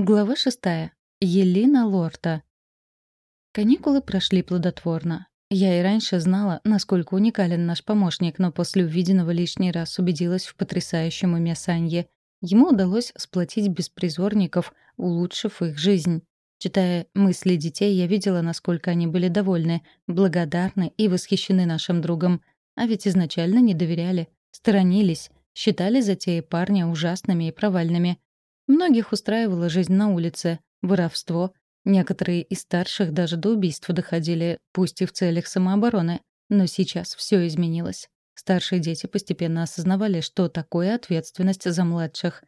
Глава шестая. Елена Лорта. Каникулы прошли плодотворно. Я и раньше знала, насколько уникален наш помощник, но после увиденного лишний раз убедилась в потрясающем уме Санье. Ему удалось сплотить беспризорников, улучшив их жизнь. Читая мысли детей, я видела, насколько они были довольны, благодарны и восхищены нашим другом. А ведь изначально не доверяли, сторонились, считали затеи парня ужасными и провальными. Многих устраивала жизнь на улице, воровство. Некоторые из старших даже до убийства доходили, пусть и в целях самообороны. Но сейчас все изменилось. Старшие дети постепенно осознавали, что такое ответственность за младших.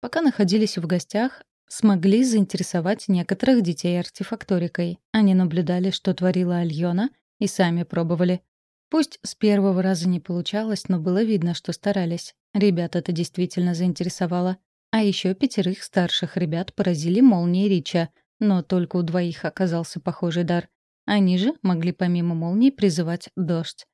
Пока находились в гостях, смогли заинтересовать некоторых детей артефакторикой. Они наблюдали, что творила Альона, и сами пробовали. Пусть с первого раза не получалось, но было видно, что старались. Ребят это действительно заинтересовало. А еще пятерых старших ребят поразили молнии Рича, но только у двоих оказался похожий дар. Они же могли помимо молний призывать дождь.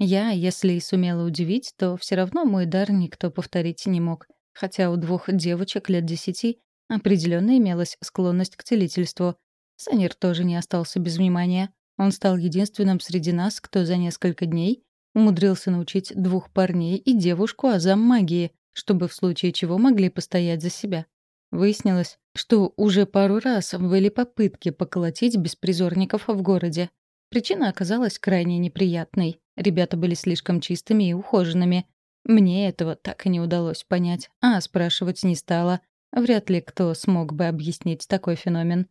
Я, если и сумела удивить, то все равно мой дар никто повторить не мог. Хотя у двух девочек лет десяти определенно имелась склонность к целительству. Санир тоже не остался без внимания. Он стал единственным среди нас, кто за несколько дней умудрился научить двух парней и девушку азам магии, чтобы в случае чего могли постоять за себя. Выяснилось, что уже пару раз были попытки поколотить беспризорников в городе. Причина оказалась крайне неприятной. Ребята были слишком чистыми и ухоженными. Мне этого так и не удалось понять, а спрашивать не стала. Вряд ли кто смог бы объяснить такой феномен.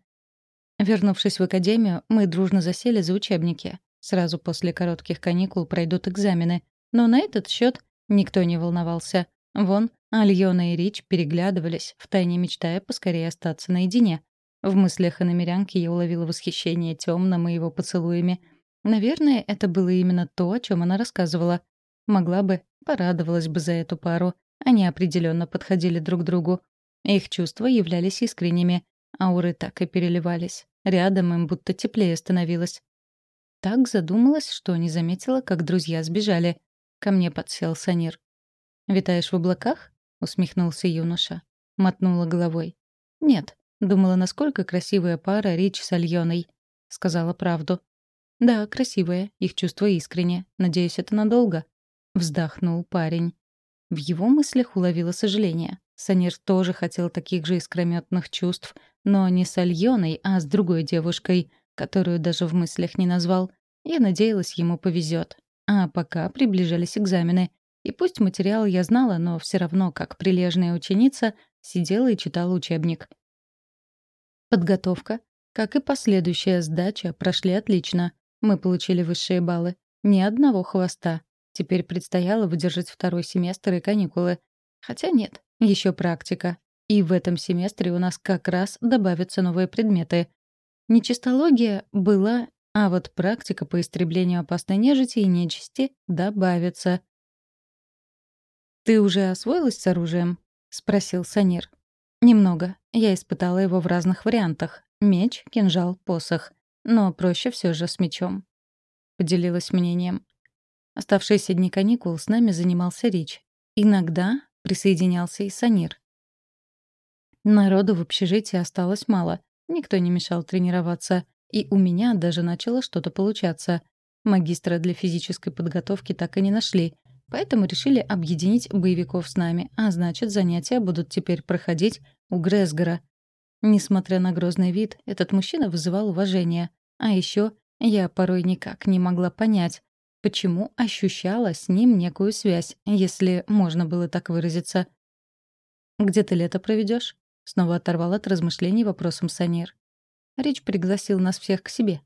Вернувшись в академию, мы дружно засели за учебники. Сразу после коротких каникул пройдут экзамены. Но на этот счет никто не волновался. Вон, Альона и Рич переглядывались, втайне мечтая поскорее остаться наедине. В мыслях иномерянки я уловила восхищение темным и его поцелуями. Наверное, это было именно то, о чем она рассказывала. Могла бы, порадовалась бы за эту пару. Они определенно подходили друг другу. Их чувства являлись искренними. Ауры так и переливались. Рядом им будто теплее становилось. Так задумалась, что не заметила, как друзья сбежали. Ко мне подсел Санир. «Витаешь в облаках?» — усмехнулся юноша. Мотнула головой. «Нет, думала, насколько красивая пара Рич с Альоной». Сказала правду. «Да, красивая, их чувства искренне. Надеюсь, это надолго». Вздохнул парень. В его мыслях уловило сожаление. Санир тоже хотел таких же искрометных чувств, но не с Альоной, а с другой девушкой, которую даже в мыслях не назвал. Я надеялась, ему повезет. А пока приближались экзамены. И пусть материал я знала, но все равно, как прилежная ученица, сидела и читала учебник. Подготовка, как и последующая сдача, прошли отлично. Мы получили высшие баллы. Ни одного хвоста. Теперь предстояло выдержать второй семестр и каникулы. Хотя нет, еще практика. И в этом семестре у нас как раз добавятся новые предметы. Нечистология была, а вот практика по истреблению опасной нежити и нечисти добавится. «Ты уже освоилась с оружием?» — спросил Санир. «Немного. Я испытала его в разных вариантах. Меч, кинжал, посох. Но проще все же с мечом». Поделилась мнением. Оставшиеся дни каникул с нами занимался Рич. Иногда присоединялся и Санир. Народу в общежитии осталось мало. Никто не мешал тренироваться. И у меня даже начало что-то получаться. Магистра для физической подготовки так и не нашли — Поэтому решили объединить боевиков с нами, а значит, занятия будут теперь проходить у Гресгора. Несмотря на грозный вид, этот мужчина вызывал уважение. А еще я порой никак не могла понять, почему ощущала с ним некую связь, если можно было так выразиться. «Где ты лето проведешь? снова оторвал от размышлений вопросом Санир. Речь пригласил нас всех к себе.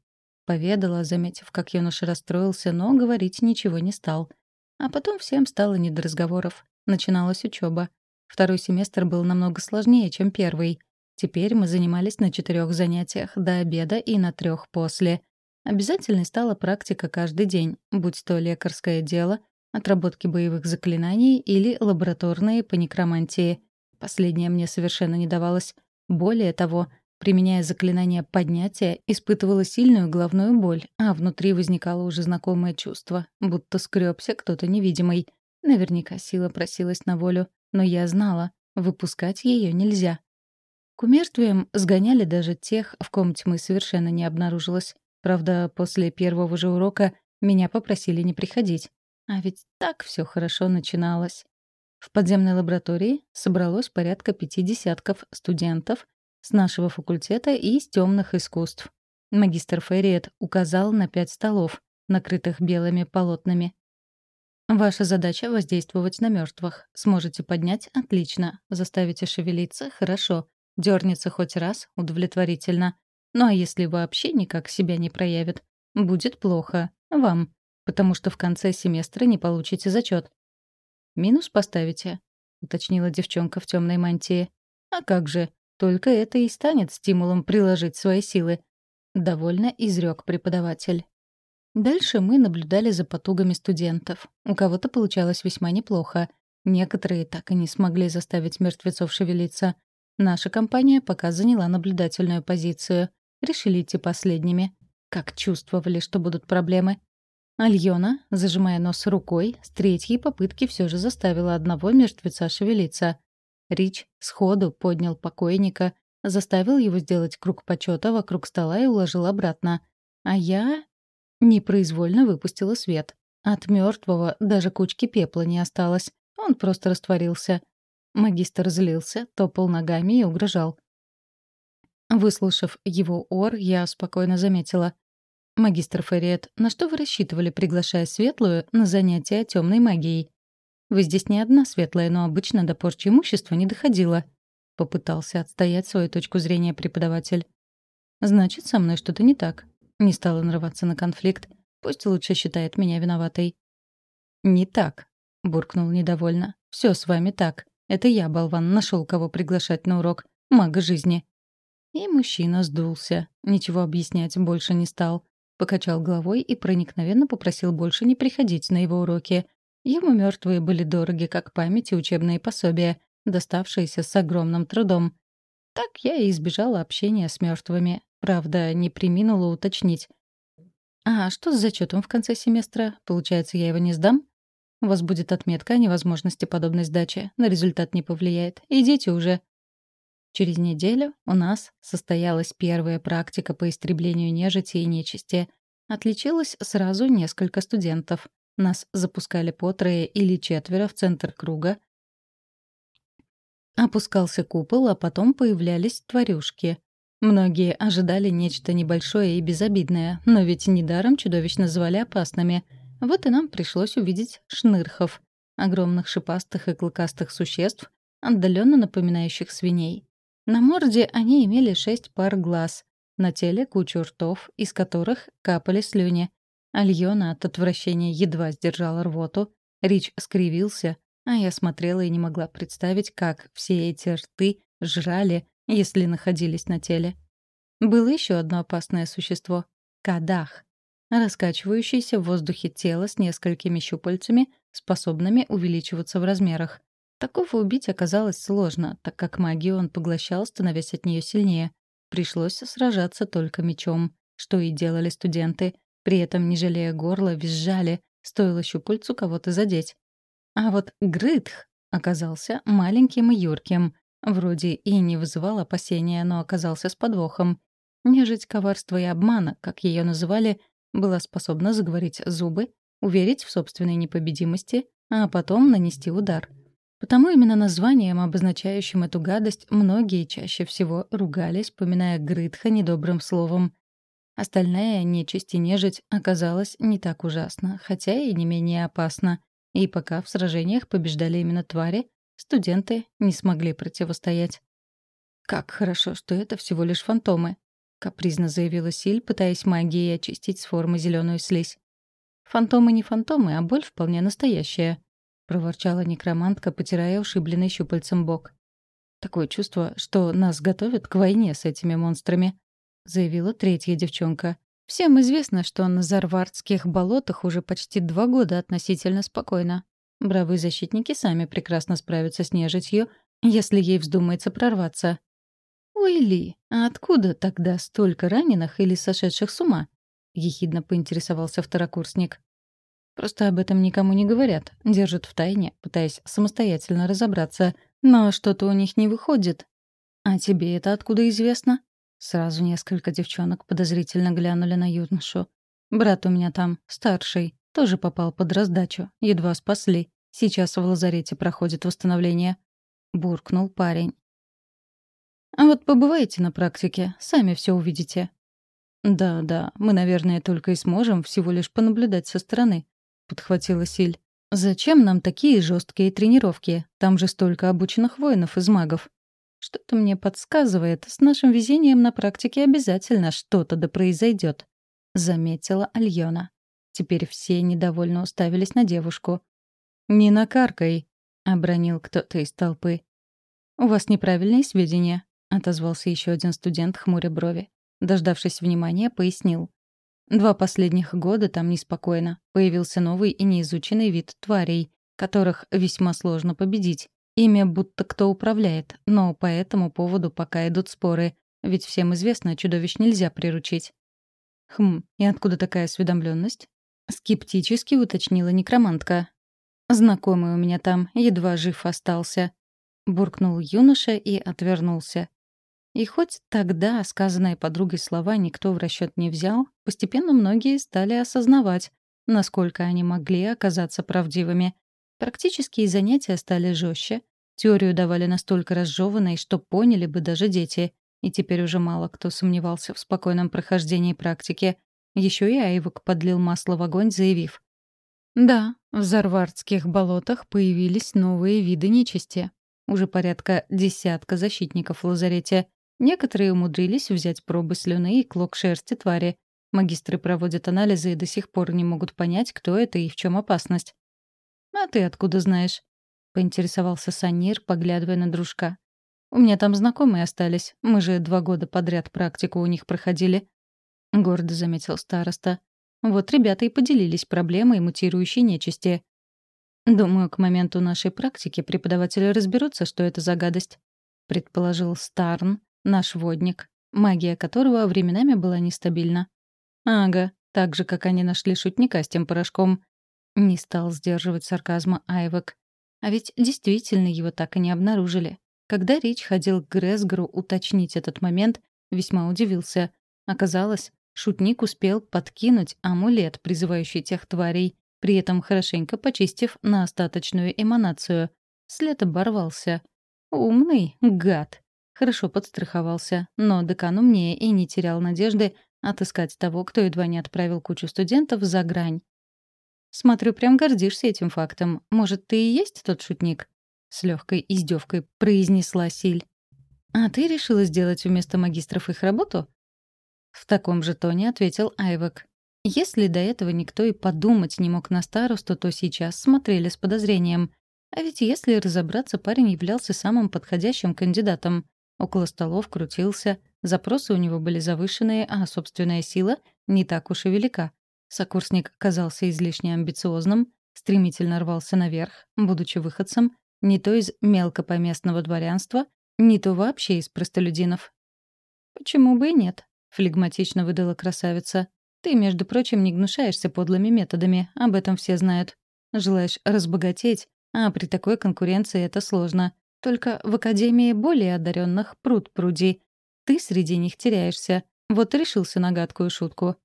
Поведала, заметив, как юноша расстроился, но говорить ничего не стал — а потом всем стало не до разговоров. Начиналась учеба. Второй семестр был намного сложнее, чем первый. Теперь мы занимались на четырех занятиях до обеда и на трех после. Обязательной стала практика каждый день, будь то лекарское дело, отработки боевых заклинаний или лабораторные по некромантии. Последнее мне совершенно не давалось. Более того, Применяя заклинание поднятия, испытывала сильную головную боль, а внутри возникало уже знакомое чувство, будто скрёбся кто-то невидимый. Наверняка сила просилась на волю, но я знала, выпускать ее нельзя. К умертвиям сгоняли даже тех, в ком тьмы совершенно не обнаружилось. Правда, после первого же урока меня попросили не приходить. А ведь так все хорошо начиналось. В подземной лаборатории собралось порядка пяти десятков студентов с нашего факультета и из темных искусств. Магистр Ферриет указал на пять столов, накрытых белыми полотнами. Ваша задача — воздействовать на мертвых. Сможете поднять — отлично. Заставите шевелиться — хорошо. Дернется хоть раз — удовлетворительно. Ну а если вообще никак себя не проявит, будет плохо. Вам. Потому что в конце семестра не получите зачет. «Минус поставите», — уточнила девчонка в темной мантии. «А как же? Только это и станет стимулом приложить свои силы», — довольно изрек преподаватель. Дальше мы наблюдали за потугами студентов. У кого-то получалось весьма неплохо. Некоторые так и не смогли заставить мертвецов шевелиться. Наша компания пока заняла наблюдательную позицию. Решили идти последними. Как чувствовали, что будут проблемы. Альона, зажимая нос рукой, с третьей попытки все же заставила одного мертвеца шевелиться. Рич сходу поднял покойника, заставил его сделать круг почета вокруг стола и уложил обратно. А я Непроизвольно выпустила свет. От мертвого даже кучки пепла не осталось. Он просто растворился. Магистр злился, топал ногами и угрожал. Выслушав его ор, я спокойно заметила. «Магистр Ферриет, на что вы рассчитывали, приглашая Светлую на занятия темной магией? Вы здесь не одна светлая, но обычно до порчи имущества не доходило». Попытался отстоять свою точку зрения преподаватель. «Значит, со мной что-то не так. Не стала нарываться на конфликт. Пусть лучше считает меня виноватой. «Не так», — буркнул недовольно. Все с вами так. Это я, болван, нашел кого приглашать на урок. Мага жизни». И мужчина сдулся. Ничего объяснять больше не стал. Покачал головой и проникновенно попросил больше не приходить на его уроки. Ему мертвые были дороги, как память и учебные пособия, доставшиеся с огромным трудом. Так я и избежала общения с мертвыми. Правда, не приминула уточнить. «А что с зачетом в конце семестра? Получается, я его не сдам?» «У вас будет отметка о невозможности подобной сдачи. На результат не повлияет. Идите уже». Через неделю у нас состоялась первая практика по истреблению нежити и нечисти. Отличилось сразу несколько студентов. Нас запускали по трое или четверо в центр круга. Опускался купол, а потом появлялись тварюшки. Многие ожидали нечто небольшое и безобидное, но ведь недаром чудовищ называли опасными. Вот и нам пришлось увидеть шнырхов, огромных шипастых и клыкастых существ, отдаленно напоминающих свиней. На морде они имели шесть пар глаз, на теле кучу ртов, из которых капали слюни. Альона от отвращения едва сдержала рвоту, Рич скривился, а я смотрела и не могла представить, как все эти рты жрали если находились на теле. Было еще одно опасное существо — кадах, раскачивающееся в воздухе тело с несколькими щупальцами, способными увеличиваться в размерах. Такого убить оказалось сложно, так как магию он поглощал, становясь от нее сильнее. Пришлось сражаться только мечом, что и делали студенты, при этом, не жалея горла, визжали, стоило щупальцу кого-то задеть. А вот Грытх оказался маленьким и юрким, Вроде и не вызывал опасения, но оказался с подвохом. Нежить коварства и обмана, как ее называли, была способна заговорить зубы, уверить в собственной непобедимости, а потом нанести удар. Потому именно названием, обозначающим эту гадость, многие чаще всего ругались, поминая Грытха недобрым словом. Остальная нечисть и нежить оказалась не так ужасна, хотя и не менее опасна. И пока в сражениях побеждали именно твари, Студенты не смогли противостоять. «Как хорошо, что это всего лишь фантомы», — капризно заявила Силь, пытаясь магией очистить с формы зеленую слизь. «Фантомы не фантомы, а боль вполне настоящая», — проворчала некромантка, потирая ушибленный щупальцем бок. «Такое чувство, что нас готовят к войне с этими монстрами», — заявила третья девчонка. «Всем известно, что на Зарвардских болотах уже почти два года относительно спокойно. Бравые защитники сами прекрасно справятся с нежитью, если ей вздумается прорваться. «Ой, Ли, а откуда тогда столько раненых или сошедших с ума?» — ехидно поинтересовался второкурсник. «Просто об этом никому не говорят, держат в тайне, пытаясь самостоятельно разобраться, но что-то у них не выходит». «А тебе это откуда известно?» Сразу несколько девчонок подозрительно глянули на юношу. «Брат у меня там, старший, тоже попал под раздачу. Едва спасли. Сейчас в лазарете проходит восстановление». Буркнул парень. «А вот побывайте на практике, сами все увидите». «Да-да, мы, наверное, только и сможем всего лишь понаблюдать со стороны», — подхватила Силь. «Зачем нам такие жесткие тренировки? Там же столько обученных воинов из магов». Что-то мне подсказывает, с нашим везением на практике обязательно что-то да произойдет, заметила Альона. Теперь все недовольно уставились на девушку. «Не накаркай», — обронил кто-то из толпы. «У вас неправильные сведения», — отозвался еще один студент, хмуря брови. Дождавшись внимания, пояснил. Два последних года там неспокойно. Появился новый и неизученный вид тварей, которых весьма сложно победить. Ими будто кто управляет, но по этому поводу пока идут споры, ведь всем известно, чудовищ нельзя приручить. Хм, и откуда такая осведомленность? Скептически уточнила некромантка. Знакомый у меня там, едва жив остался. Буркнул юноша и отвернулся. И хоть тогда сказанные подругой слова никто в расчет не взял, постепенно многие стали осознавать, насколько они могли оказаться правдивыми. Практические занятия стали жестче, теорию давали настолько разжеванной, что поняли бы даже дети, и теперь уже мало кто сомневался в спокойном прохождении практики. Еще и Айвок подлил масло в огонь, заявив. Да, в Зарвардских болотах появились новые виды нечисти. Уже порядка десятка защитников в лазарете. Некоторые умудрились взять пробы слюны и клок шерсти твари. Магистры проводят анализы и до сих пор не могут понять, кто это и в чем опасность. «А ты откуда знаешь?» — поинтересовался Санир, поглядывая на дружка. «У меня там знакомые остались. Мы же два года подряд практику у них проходили». Гордо заметил староста. Вот ребята и поделились проблемой мутирующей нечисти. «Думаю, к моменту нашей практики преподаватели разберутся, что это за гадость», — предположил Старн, наш водник, магия которого временами была нестабильна. «Ага, так же, как они нашли шутника с тем порошком. Не стал сдерживать сарказма Айвек. А ведь действительно его так и не обнаружили. Когда речь ходил к Гресгору уточнить этот момент, весьма удивился. Оказалось, шутник успел подкинуть амулет, призывающий тех тварей, при этом хорошенько почистив на остаточную эманацию. След оборвался. Умный гад. Хорошо подстраховался, но декан умнее и не терял надежды отыскать того, кто едва не отправил кучу студентов за грань. Смотрю, прям гордишься этим фактом. Может, ты и есть тот шутник?» С легкой издевкой произнесла Силь. «А ты решила сделать вместо магистров их работу?» В таком же тоне ответил Айвек. Если до этого никто и подумать не мог на старосту, то сейчас смотрели с подозрением. А ведь если разобраться, парень являлся самым подходящим кандидатом. Около столов крутился, запросы у него были завышенные, а собственная сила не так уж и велика. Сокурсник казался излишне амбициозным, стремительно рвался наверх, будучи выходцем не то из мелкопоместного дворянства, не то вообще из простолюдинов. «Почему бы и нет?» — флегматично выдала красавица. «Ты, между прочим, не гнушаешься подлыми методами, об этом все знают. Желаешь разбогатеть, а при такой конкуренции это сложно. Только в Академии более одаренных пруд пруди. Ты среди них теряешься. Вот решился на гадкую шутку.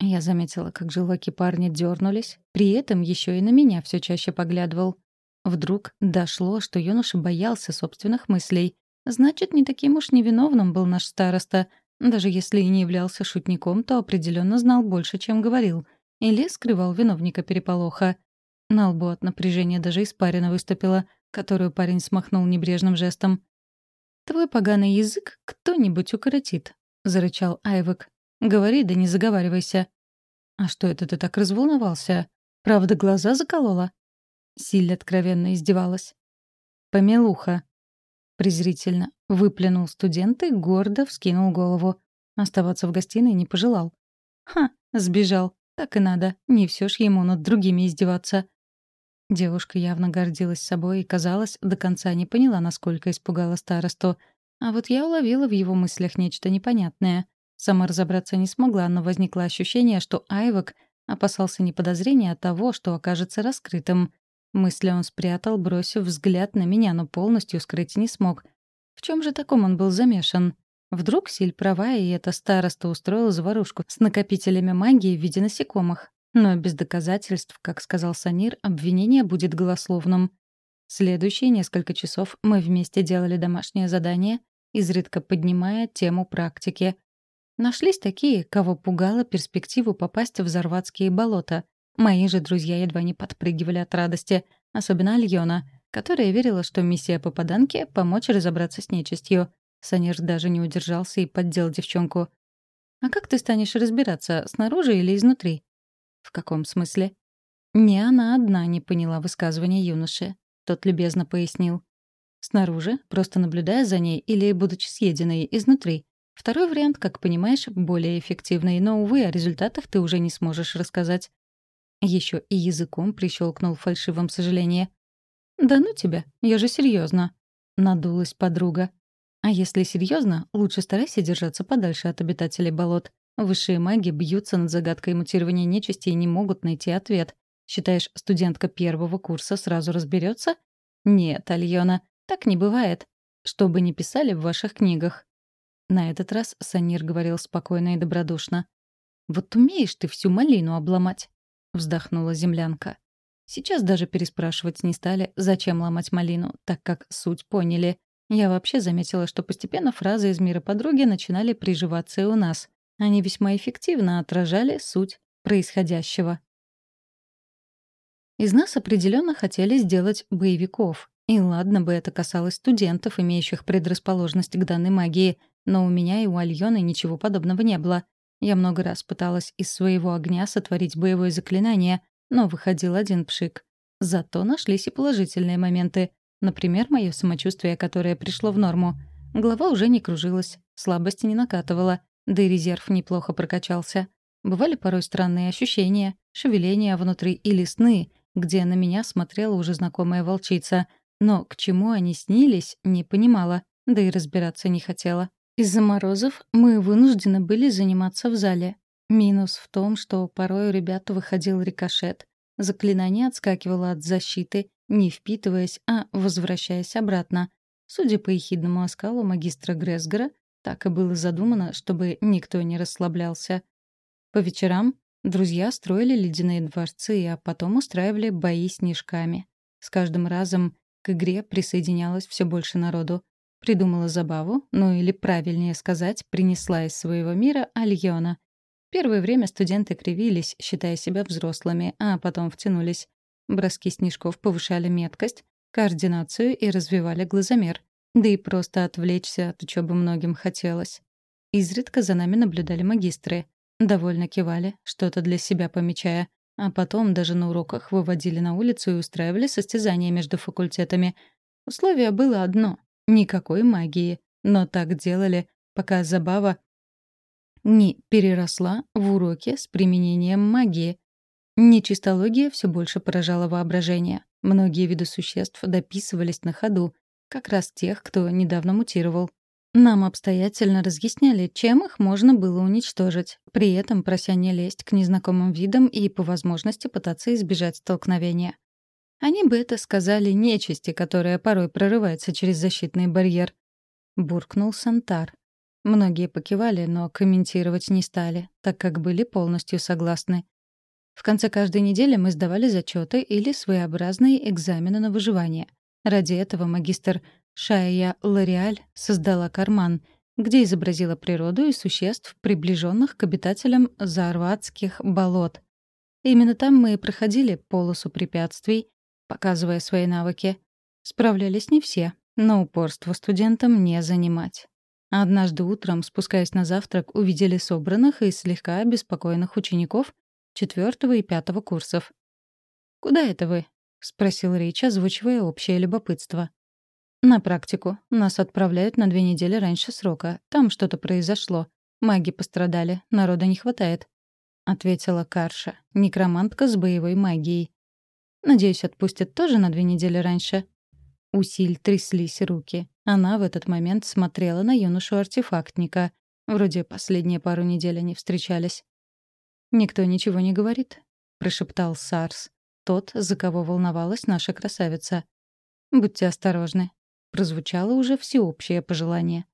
Я заметила, как желваки парня дернулись, при этом еще и на меня все чаще поглядывал. Вдруг дошло, что юноша боялся собственных мыслей. Значит, не таким уж невиновным был наш староста. Даже если и не являлся шутником, то определенно знал больше, чем говорил. Или скрывал виновника переполоха. На лбу от напряжения даже испарина выступила, которую парень смахнул небрежным жестом. «Твой поганый язык кто-нибудь укоротит», — зарычал Айвек. Говори, да не заговаривайся. А что это ты так разволновался? Правда, глаза заколола? Силь откровенно издевалась. Помелуха. Презрительно выплюнул студент и гордо вскинул голову. Оставаться в гостиной не пожелал. Ха, сбежал. Так и надо. Не все ж ему над другими издеваться. Девушка явно гордилась собой и, казалось, до конца не поняла, насколько испугала старосту. А вот я уловила в его мыслях нечто непонятное. Сама разобраться не смогла, но возникло ощущение, что Айвок опасался не подозрения, а того, что окажется раскрытым. Мысли он спрятал, бросив взгляд на меня, но полностью скрыть не смог. В чем же таком он был замешан? Вдруг Силь права, и эта староста устроила заварушку с накопителями магии в виде насекомых. Но без доказательств, как сказал Санир, обвинение будет голословным. Следующие несколько часов мы вместе делали домашнее задание, изредка поднимая тему практики. Нашлись такие, кого пугала перспективу попасть в Зарватские болота. Мои же друзья едва не подпрыгивали от радости, особенно Альона, которая верила, что миссия попаданки — помочь разобраться с нечистью. Санир даже не удержался и поддел девчонку. «А как ты станешь разбираться, снаружи или изнутри?» «В каком смысле?» Не она одна не поняла высказывания юноши. Тот любезно пояснил. «Снаружи, просто наблюдая за ней или будучи съеденной изнутри. Второй вариант, как понимаешь, более эффективный, но, увы, о результатах ты уже не сможешь рассказать». Еще и языком прищелкнул фальшивым сожаление. «Да ну тебя, я же серьезно, надулась подруга. «А если серьезно, лучше старайся держаться подальше от обитателей болот. Высшие маги бьются над загадкой мутирования нечисти и не могут найти ответ. Считаешь, студентка первого курса сразу разберется? Нет, Альона, так не бывает. Что бы ни писали в ваших книгах. На этот раз Санир говорил спокойно и добродушно. «Вот умеешь ты всю малину обломать», — вздохнула землянка. Сейчас даже переспрашивать не стали, зачем ломать малину, так как суть поняли. Я вообще заметила, что постепенно фразы из мира подруги начинали приживаться и у нас. Они весьма эффективно отражали суть происходящего. Из нас определенно хотели сделать боевиков. И ладно бы это касалось студентов, имеющих предрасположенность к данной магии, но у меня и у Альоны ничего подобного не было. Я много раз пыталась из своего огня сотворить боевое заклинание, но выходил один пшик. Зато нашлись и положительные моменты. Например, мое самочувствие, которое пришло в норму. Голова уже не кружилась, слабости не накатывала, да и резерв неплохо прокачался. Бывали порой странные ощущения, шевеления внутри или сны, где на меня смотрела уже знакомая волчица. Но к чему они снились, не понимала, да и разбираться не хотела. Из-за морозов мы вынуждены были заниматься в зале. Минус в том, что порой у ребят выходил рикошет. Заклинание отскакивало от защиты, не впитываясь, а возвращаясь обратно. Судя по ехидному оскалу магистра Гресгора, так и было задумано, чтобы никто не расслаблялся. По вечерам друзья строили ледяные дворцы, а потом устраивали бои снежками. С каждым разом к игре присоединялось все больше народу. Придумала забаву, ну или правильнее сказать, принесла из своего мира Альона. Первое время студенты кривились, считая себя взрослыми, а потом втянулись. Броски снежков повышали меткость, координацию и развивали глазомер. Да и просто отвлечься от учебы многим хотелось. Изредка за нами наблюдали магистры. Довольно кивали, что-то для себя помечая. А потом даже на уроках выводили на улицу и устраивали состязания между факультетами. Условие было одно — никакой магии. Но так делали, пока забава не переросла в уроки с применением магии. Нечистология все больше поражала воображение. Многие виды существ дописывались на ходу, как раз тех, кто недавно мутировал. Нам обстоятельно разъясняли, чем их можно было уничтожить, при этом прося не лезть к незнакомым видам и по возможности пытаться избежать столкновения. Они бы это сказали нечисти, которая порой прорывается через защитный барьер. Буркнул Сантар. Многие покивали, но комментировать не стали, так как были полностью согласны. В конце каждой недели мы сдавали зачеты или своеобразные экзамены на выживание. Ради этого магистр Шая Лореаль создала карман, где изобразила природу и существ, приближенных к обитателям Зарватских болот. Именно там мы и проходили полосу препятствий, показывая свои навыки. Справлялись не все, но упорство студентам не занимать. Однажды утром, спускаясь на завтрак, увидели собранных и слегка обеспокоенных учеников четвертого и пятого курсов. «Куда это вы?» — спросил Рич, озвучивая общее любопытство. «На практику. Нас отправляют на две недели раньше срока. Там что-то произошло. Маги пострадали, народа не хватает», — ответила Карша, некромантка с боевой магией. «Надеюсь, отпустят тоже на две недели раньше?» У Силь тряслись руки. Она в этот момент смотрела на юношу-артефактника. Вроде последние пару недель они встречались. «Никто ничего не говорит», — прошептал Сарс тот, за кого волновалась наша красавица. «Будьте осторожны», — прозвучало уже всеобщее пожелание.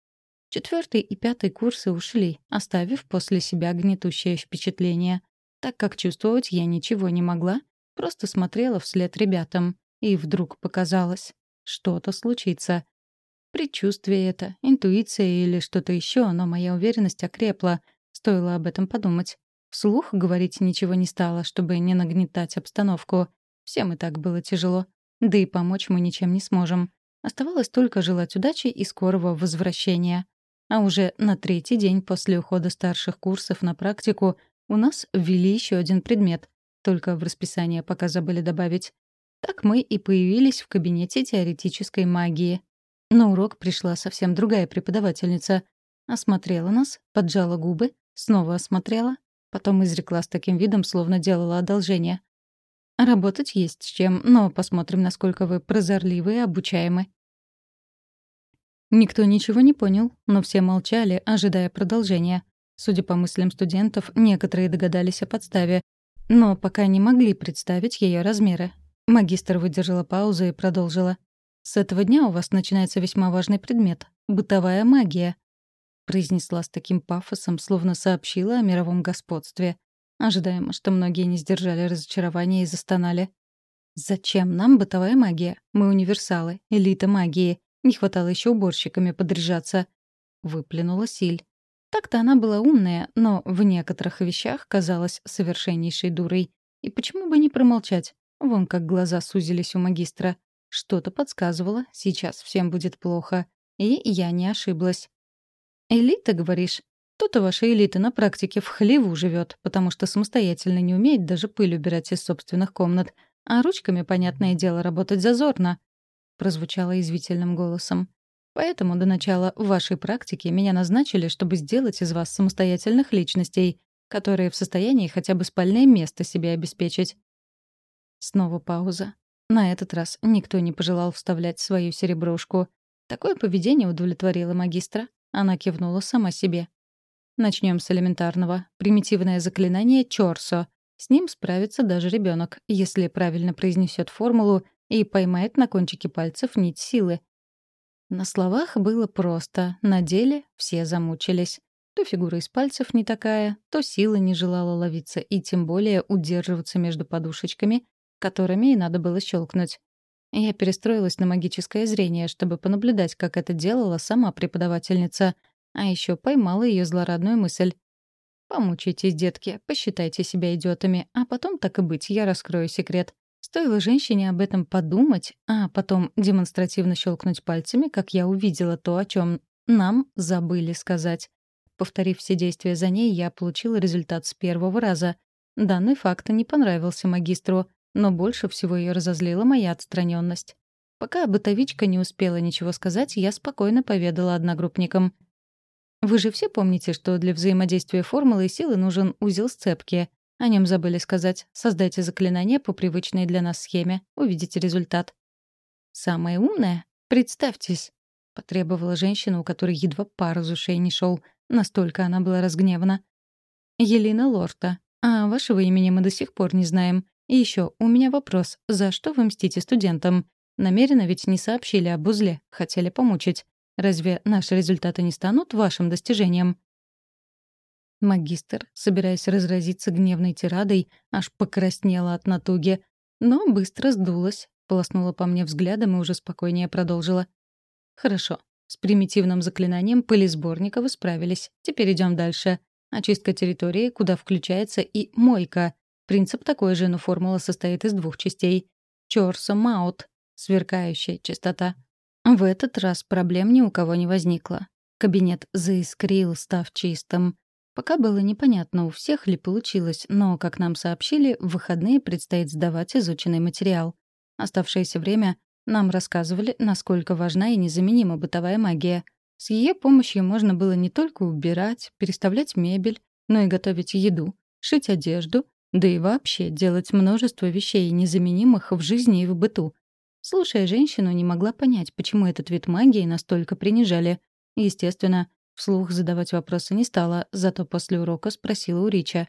Четвертый и пятый курсы ушли, оставив после себя гнетущее впечатление. Так как чувствовать я ничего не могла, просто смотрела вслед ребятам. И вдруг показалось, что-то случится. Предчувствие это, интуиция или что-то еще, но моя уверенность окрепла. Стоило об этом подумать. Вслух говорить ничего не стало, чтобы не нагнетать обстановку. Всем и так было тяжело. Да и помочь мы ничем не сможем. Оставалось только желать удачи и скорого возвращения. А уже на третий день после ухода старших курсов на практику у нас ввели еще один предмет. Только в расписание пока забыли добавить. Так мы и появились в кабинете теоретической магии. На урок пришла совсем другая преподавательница. Осмотрела нас, поджала губы, снова осмотрела, потом изрекла с таким видом, словно делала одолжение. «Работать есть с чем, но посмотрим, насколько вы прозорливы и обучаемы». Никто ничего не понял, но все молчали, ожидая продолжения. Судя по мыслям студентов, некоторые догадались о подставе, но пока не могли представить ее размеры. Магистр выдержала паузу и продолжила. «С этого дня у вас начинается весьма важный предмет — бытовая магия», произнесла с таким пафосом, словно сообщила о мировом господстве. Ожидаемо, что многие не сдержали разочарования и застонали. «Зачем нам бытовая магия? Мы универсалы, элита магии. Не хватало еще уборщиками подряжаться. Выплюнула Силь. Так-то она была умная, но в некоторых вещах казалась совершеннейшей дурой. И почему бы не промолчать? Вон как глаза сузились у магистра. Что-то подсказывало, сейчас всем будет плохо. И я не ошиблась. «Элита, говоришь? То-то ваша элита на практике в хлеву живет, потому что самостоятельно не умеет даже пыль убирать из собственных комнат. А ручками, понятное дело, работать зазорно прозвучало извительным голосом. Поэтому до начала вашей практики меня назначили, чтобы сделать из вас самостоятельных личностей, которые в состоянии хотя бы спальное место себе обеспечить. Снова пауза. На этот раз никто не пожелал вставлять свою серебрушку. Такое поведение удовлетворило магистра. Она кивнула сама себе. Начнем с элементарного. Примитивное заклинание Чорсо. С ним справится даже ребенок, если правильно произнесет формулу и поймает на кончике пальцев нить силы. На словах было просто, на деле все замучились. То фигура из пальцев не такая, то сила не желала ловиться и тем более удерживаться между подушечками, которыми и надо было щелкнуть. Я перестроилась на магическое зрение, чтобы понаблюдать, как это делала сама преподавательница, а еще поймала ее злорадную мысль. «Помучайтесь, детки, посчитайте себя идиотами, а потом, так и быть, я раскрою секрет. Стоило женщине об этом подумать, а потом демонстративно щелкнуть пальцами, как я увидела то, о чем нам забыли сказать. Повторив все действия за ней, я получила результат с первого раза. Данный факт не понравился магистру, но больше всего ее разозлила моя отстраненность. Пока бытовичка не успела ничего сказать, я спокойно поведала одногруппникам. «Вы же все помните, что для взаимодействия формулы и силы нужен узел сцепки. О нем забыли сказать. Создайте заклинание по привычной для нас схеме. Увидите результат. «Самое умное? Представьтесь!» — потребовала женщина, у которой едва пар из ушей не шел. Настолько она была разгневана. «Елена Лорта. А вашего имени мы до сих пор не знаем. И еще у меня вопрос. За что вы мстите студентам? Намеренно ведь не сообщили об узле. Хотели помучить. Разве наши результаты не станут вашим достижением?» Магистр, собираясь разразиться гневной тирадой, аж покраснела от натуги, но быстро сдулась, полоснула по мне взглядом и уже спокойнее продолжила. «Хорошо. С примитивным заклинанием пылесборника вы справились. Теперь идем дальше. Очистка территории, куда включается и мойка. Принцип такой же, но формула состоит из двух частей. Чорса маут — сверкающая чистота. В этот раз проблем ни у кого не возникло. Кабинет заискрил, став чистым. Пока было непонятно, у всех ли получилось, но, как нам сообщили, в выходные предстоит сдавать изученный материал. Оставшееся время нам рассказывали, насколько важна и незаменима бытовая магия. С ее помощью можно было не только убирать, переставлять мебель, но и готовить еду, шить одежду, да и вообще делать множество вещей, незаменимых в жизни и в быту. Слушая женщину, не могла понять, почему этот вид магии настолько принижали. Естественно, Вслух задавать вопросы не стала, зато после урока спросила у Рича.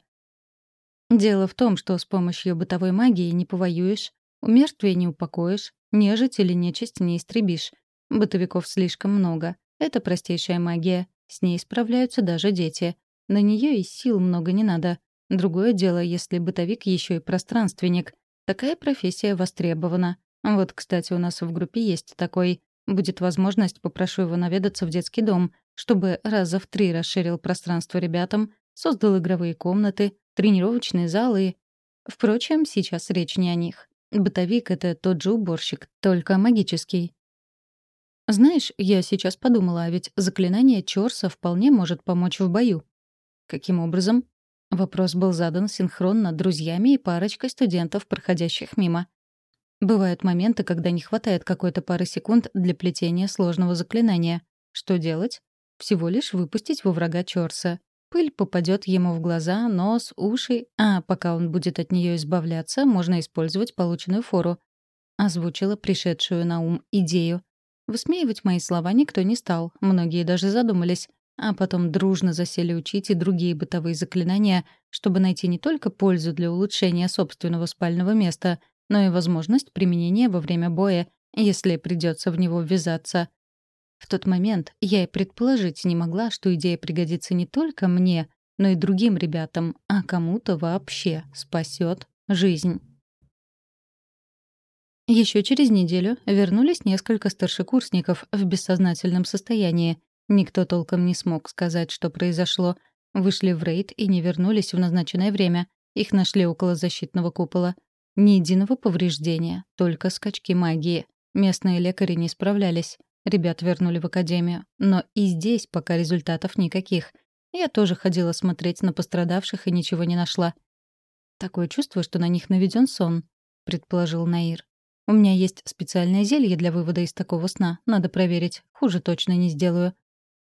«Дело в том, что с помощью бытовой магии не повоюешь, у мертвия не упокоишь, нежить или нечисть не истребишь. Бытовиков слишком много. Это простейшая магия. С ней справляются даже дети. На нее и сил много не надо. Другое дело, если бытовик еще и пространственник. Такая профессия востребована. Вот, кстати, у нас в группе есть такой. Будет возможность, попрошу его наведаться в детский дом, чтобы раза в три расширил пространство ребятам, создал игровые комнаты, тренировочные залы и... Впрочем, сейчас речь не о них. Бытовик — это тот же уборщик, только магический. Знаешь, я сейчас подумала, а ведь заклинание Чорса вполне может помочь в бою. Каким образом? Вопрос был задан синхронно друзьями и парочкой студентов, проходящих мимо. Бывают моменты, когда не хватает какой-то пары секунд для плетения сложного заклинания. Что делать? Всего лишь выпустить во врага Чорса. Пыль попадет ему в глаза, нос, уши, а пока он будет от нее избавляться, можно использовать полученную фору. Озвучила пришедшую на ум идею. Высмеивать мои слова никто не стал, многие даже задумались, а потом дружно засели учить и другие бытовые заклинания, чтобы найти не только пользу для улучшения собственного спального места, но и возможность применения во время боя, если придется в него ввязаться. В тот момент я и предположить не могла, что идея пригодится не только мне, но и другим ребятам, а кому-то вообще спасет жизнь. Еще через неделю вернулись несколько старшекурсников в бессознательном состоянии. Никто толком не смог сказать, что произошло. Вышли в рейд и не вернулись в назначенное время. Их нашли около защитного купола. Ни единого повреждения, только скачки магии. Местные лекари не справлялись. Ребят вернули в академию. Но и здесь пока результатов никаких. Я тоже ходила смотреть на пострадавших и ничего не нашла. «Такое чувство, что на них наведен сон», — предположил Наир. У меня есть специальное зелье для вывода из такого сна. Надо проверить. Хуже точно не сделаю.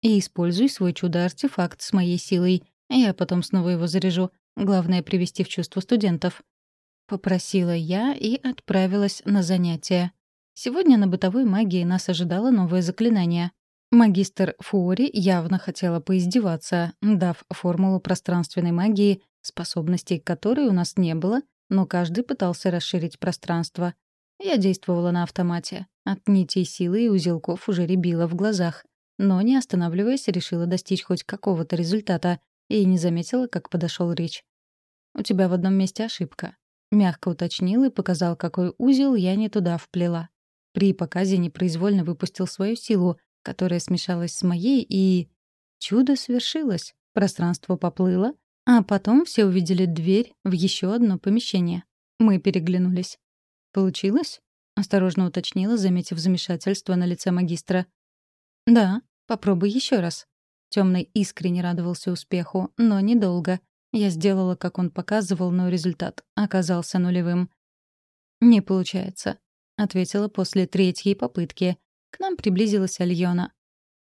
И используй свой чудо-артефакт с моей силой. Я потом снова его заряжу. Главное — привести в чувство студентов. Попросила я и отправилась на занятия. Сегодня на бытовой магии нас ожидало новое заклинание. Магистр Фуори явно хотела поиздеваться, дав формулу пространственной магии, способностей которой у нас не было, но каждый пытался расширить пространство. Я действовала на автомате. От нитей силы и узелков уже рябило в глазах. Но, не останавливаясь, решила достичь хоть какого-то результата и не заметила, как подошел Рич. «У тебя в одном месте ошибка». Мягко уточнил и показал, какой узел я не туда вплела. При показе непроизвольно выпустил свою силу, которая смешалась с моей, и... Чудо свершилось. Пространство поплыло, а потом все увидели дверь в еще одно помещение. Мы переглянулись. «Получилось?» — осторожно уточнила, заметив замешательство на лице магистра. «Да, попробуй еще раз». Темный искренне радовался успеху, но недолго. Я сделала, как он показывал, но результат оказался нулевым. «Не получается», — ответила после третьей попытки. К нам приблизилась Альона.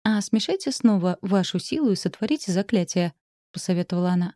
«А смешайте снова вашу силу и сотворите заклятие», — посоветовала она.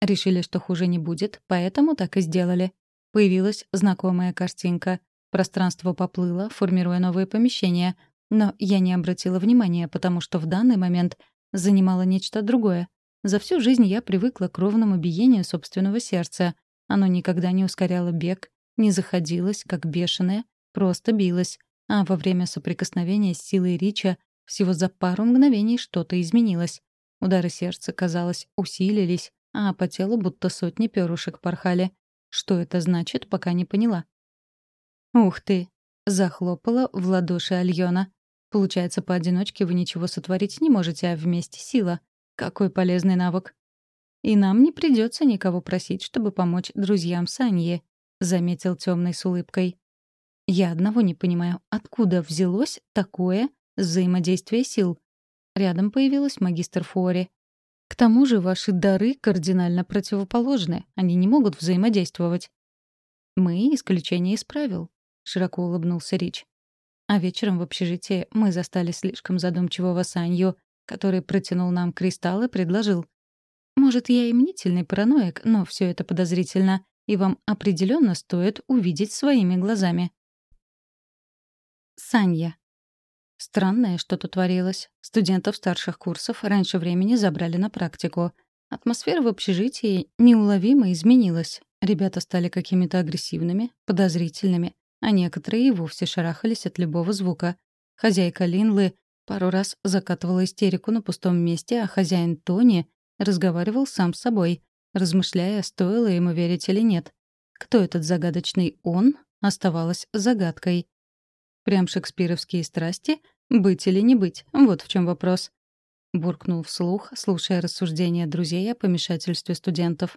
Решили, что хуже не будет, поэтому так и сделали. Появилась знакомая картинка. Пространство поплыло, формируя новые помещения. Но я не обратила внимания, потому что в данный момент занимала нечто другое. За всю жизнь я привыкла к ровному биению собственного сердца. Оно никогда не ускоряло бег, не заходилось, как бешеное, просто билось. А во время соприкосновения с силой Рича всего за пару мгновений что-то изменилось. Удары сердца, казалось, усилились, а по телу будто сотни перышек порхали. Что это значит, пока не поняла. «Ух ты!» — захлопала в ладоши Альона. «Получается, поодиночке вы ничего сотворить не можете, а вместе сила. Какой полезный навык!» «И нам не придется никого просить, чтобы помочь друзьям Санье», — заметил темный с улыбкой. «Я одного не понимаю, откуда взялось такое взаимодействие сил?» Рядом появилась магистр Фуори. К тому же ваши дары кардинально противоположны, они не могут взаимодействовать. Мы исключение из правил, широко улыбнулся Рич. А вечером в общежитии мы застали слишком задумчивого Санью, который протянул нам кристалл и предложил. Может, я и мнительный параноик, но все это подозрительно, и вам определенно стоит увидеть своими глазами. Санья. Странное что-то творилось. Студентов старших курсов раньше времени забрали на практику. Атмосфера в общежитии неуловимо изменилась. Ребята стали какими-то агрессивными, подозрительными, а некоторые и вовсе шарахались от любого звука. Хозяйка Линлы пару раз закатывала истерику на пустом месте, а хозяин Тони разговаривал сам с собой, размышляя, стоило ему верить или нет. Кто этот загадочный «он» оставалось загадкой. Прям шекспировские страсти — быть или не быть, вот в чем вопрос. Буркнул вслух, слушая рассуждения друзей о помешательстве студентов.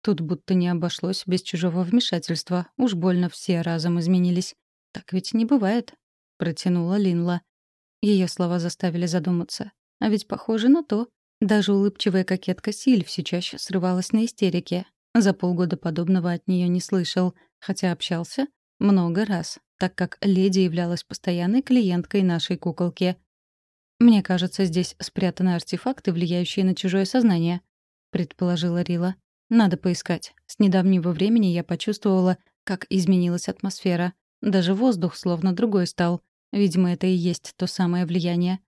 Тут будто не обошлось без чужого вмешательства. Уж больно все разом изменились. Так ведь не бывает, протянула Линла. Ее слова заставили задуматься. А ведь похоже на то. Даже улыбчивая кокетка Силь все чаще срывалась на истерике. За полгода подобного от нее не слышал, хотя общался много раз, так как леди являлась постоянной клиенткой нашей куколки. «Мне кажется, здесь спрятаны артефакты, влияющие на чужое сознание», — предположила Рила. «Надо поискать. С недавнего времени я почувствовала, как изменилась атмосфера. Даже воздух словно другой стал. Видимо, это и есть то самое влияние.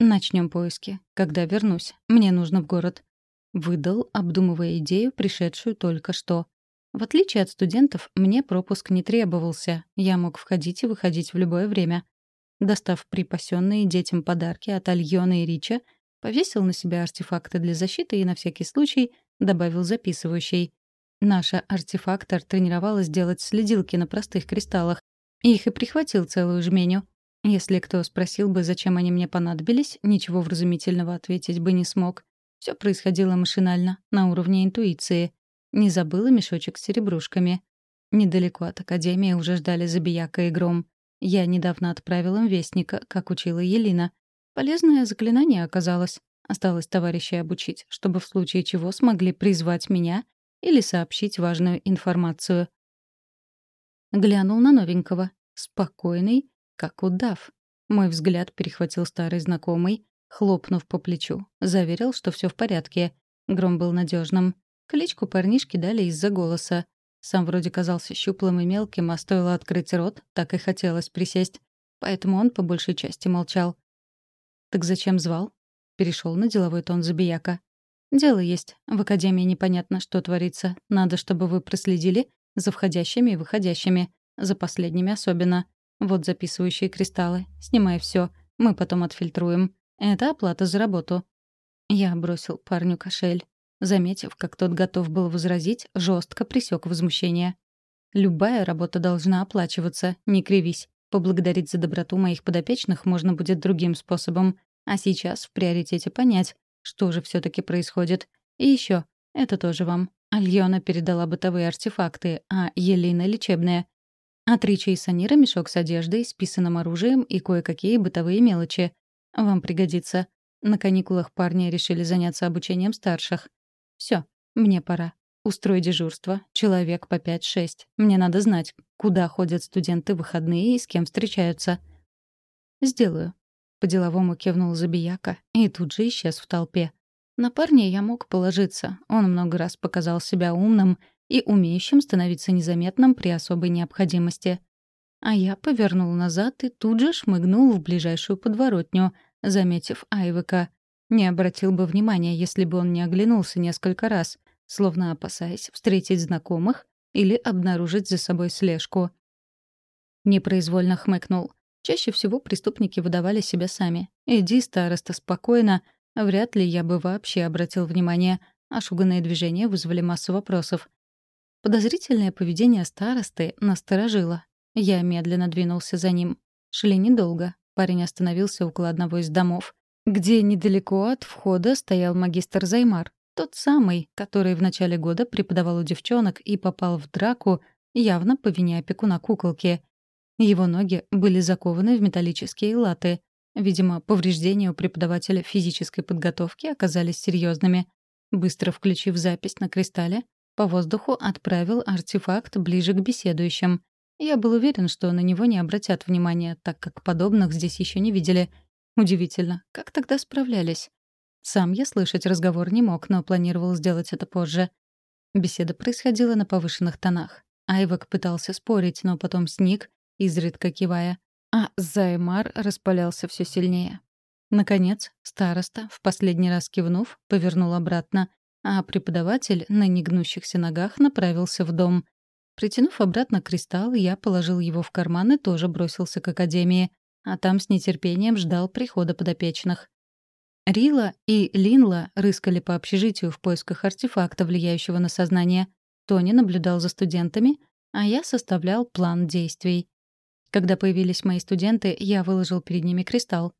Начнем поиски. Когда вернусь. Мне нужно в город. Выдал, обдумывая идею, пришедшую только что. В отличие от студентов, мне пропуск не требовался. Я мог входить и выходить в любое время. Достав припасенные детям подарки от Альона и Рича, повесил на себя артефакты для защиты и на всякий случай добавил записывающий. Наша артефактор тренировалась делать следилки на простых кристаллах, их и прихватил целую жменю. Если кто спросил бы, зачем они мне понадобились, ничего вразумительного ответить бы не смог. Все происходило машинально, на уровне интуиции. Не забыла мешочек с серебрушками. Недалеко от Академии уже ждали Забияка и Гром. Я недавно отправил им вестника, как учила Елина. Полезное заклинание оказалось. Осталось товарищей обучить, чтобы в случае чего смогли призвать меня или сообщить важную информацию. Глянул на новенького. Спокойный, как удав. Мой взгляд перехватил старый знакомый, хлопнув по плечу. Заверил, что все в порядке. Гром был надежным. Кличку парнишки дали из-за голоса. Сам вроде казался щуплым и мелким, а стоило открыть рот, так и хотелось присесть. Поэтому он по большей части молчал. «Так зачем звал?» Перешел на деловой тон Забияка. «Дело есть. В академии непонятно, что творится. Надо, чтобы вы проследили, за входящими и выходящими. За последними особенно. Вот записывающие кристаллы. Снимай все. Мы потом отфильтруем. Это оплата за работу. Я бросил парню кошель. Заметив, как тот готов был возразить, жестко присек возмущение. «Любая работа должна оплачиваться, не кривись. Поблагодарить за доброту моих подопечных можно будет другим способом. А сейчас в приоритете понять, что же все таки происходит. И еще, это тоже вам. Альона передала бытовые артефакты, а Елена — лечебные. От Рича и Санира мешок с одеждой, списанным оружием и кое-какие бытовые мелочи. Вам пригодится. На каникулах парни решили заняться обучением старших. Все, мне пора. Устрой дежурство. Человек по 5-6. Мне надо знать, куда ходят студенты в выходные и с кем встречаются. Сделаю. По-деловому кивнул Забияка и тут же исчез в толпе. На парня я мог положиться. Он много раз показал себя умным и умеющим становиться незаметным при особой необходимости. А я повернул назад и тут же шмыгнул в ближайшую подворотню, заметив Айвека. Не обратил бы внимания, если бы он не оглянулся несколько раз, словно опасаясь встретить знакомых или обнаружить за собой слежку. Непроизвольно хмыкнул. Чаще всего преступники выдавали себя сами. «Иди, староста, спокойно, Вряд ли я бы вообще обратил внимание. Ошуганные движения вызвали массу вопросов. Подозрительное поведение старосты насторожило. Я медленно двинулся за ним. Шли недолго. Парень остановился около одного из домов, где недалеко от входа стоял магистр Займар. Тот самый, который в начале года преподавал у девчонок и попал в драку, явно по вине опекуна куколки. Его ноги были закованы в металлические латы. Видимо, повреждения у преподавателя физической подготовки оказались серьезными. Быстро включив запись на кристалле, по воздуху отправил артефакт ближе к беседующим. Я был уверен, что на него не обратят внимания, так как подобных здесь еще не видели. Удивительно, как тогда справлялись? Сам я слышать разговор не мог, но планировал сделать это позже. Беседа происходила на повышенных тонах. Айвак пытался спорить, но потом сник, изредка кивая. А Займар распалялся все сильнее. Наконец, староста, в последний раз кивнув, повернул обратно, а преподаватель на негнущихся ногах направился в дом. Притянув обратно кристалл, я положил его в карман и тоже бросился к академии. А там с нетерпением ждал прихода подопечных. Рила и Линла рыскали по общежитию в поисках артефакта, влияющего на сознание. Тони наблюдал за студентами, а я составлял план действий. Когда появились мои студенты, я выложил перед ними кристалл.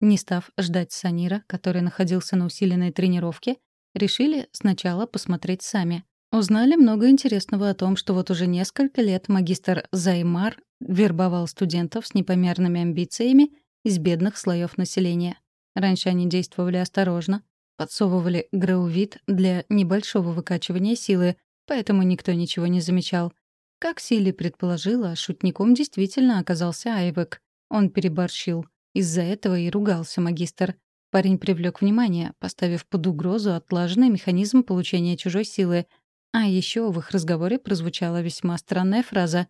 Не став ждать Санира, который находился на усиленной тренировке, решили сначала посмотреть сами. Узнали много интересного о том, что вот уже несколько лет магистр Займар вербовал студентов с непомерными амбициями из бедных слоев населения. Раньше они действовали осторожно, подсовывали граувит для небольшого выкачивания силы, поэтому никто ничего не замечал. Как Сили предположила, шутником действительно оказался Айвек. Он переборщил. Из-за этого и ругался магистр. Парень привлек внимание, поставив под угрозу отлаженный механизм получения чужой силы. А еще в их разговоре прозвучала весьма странная фраза.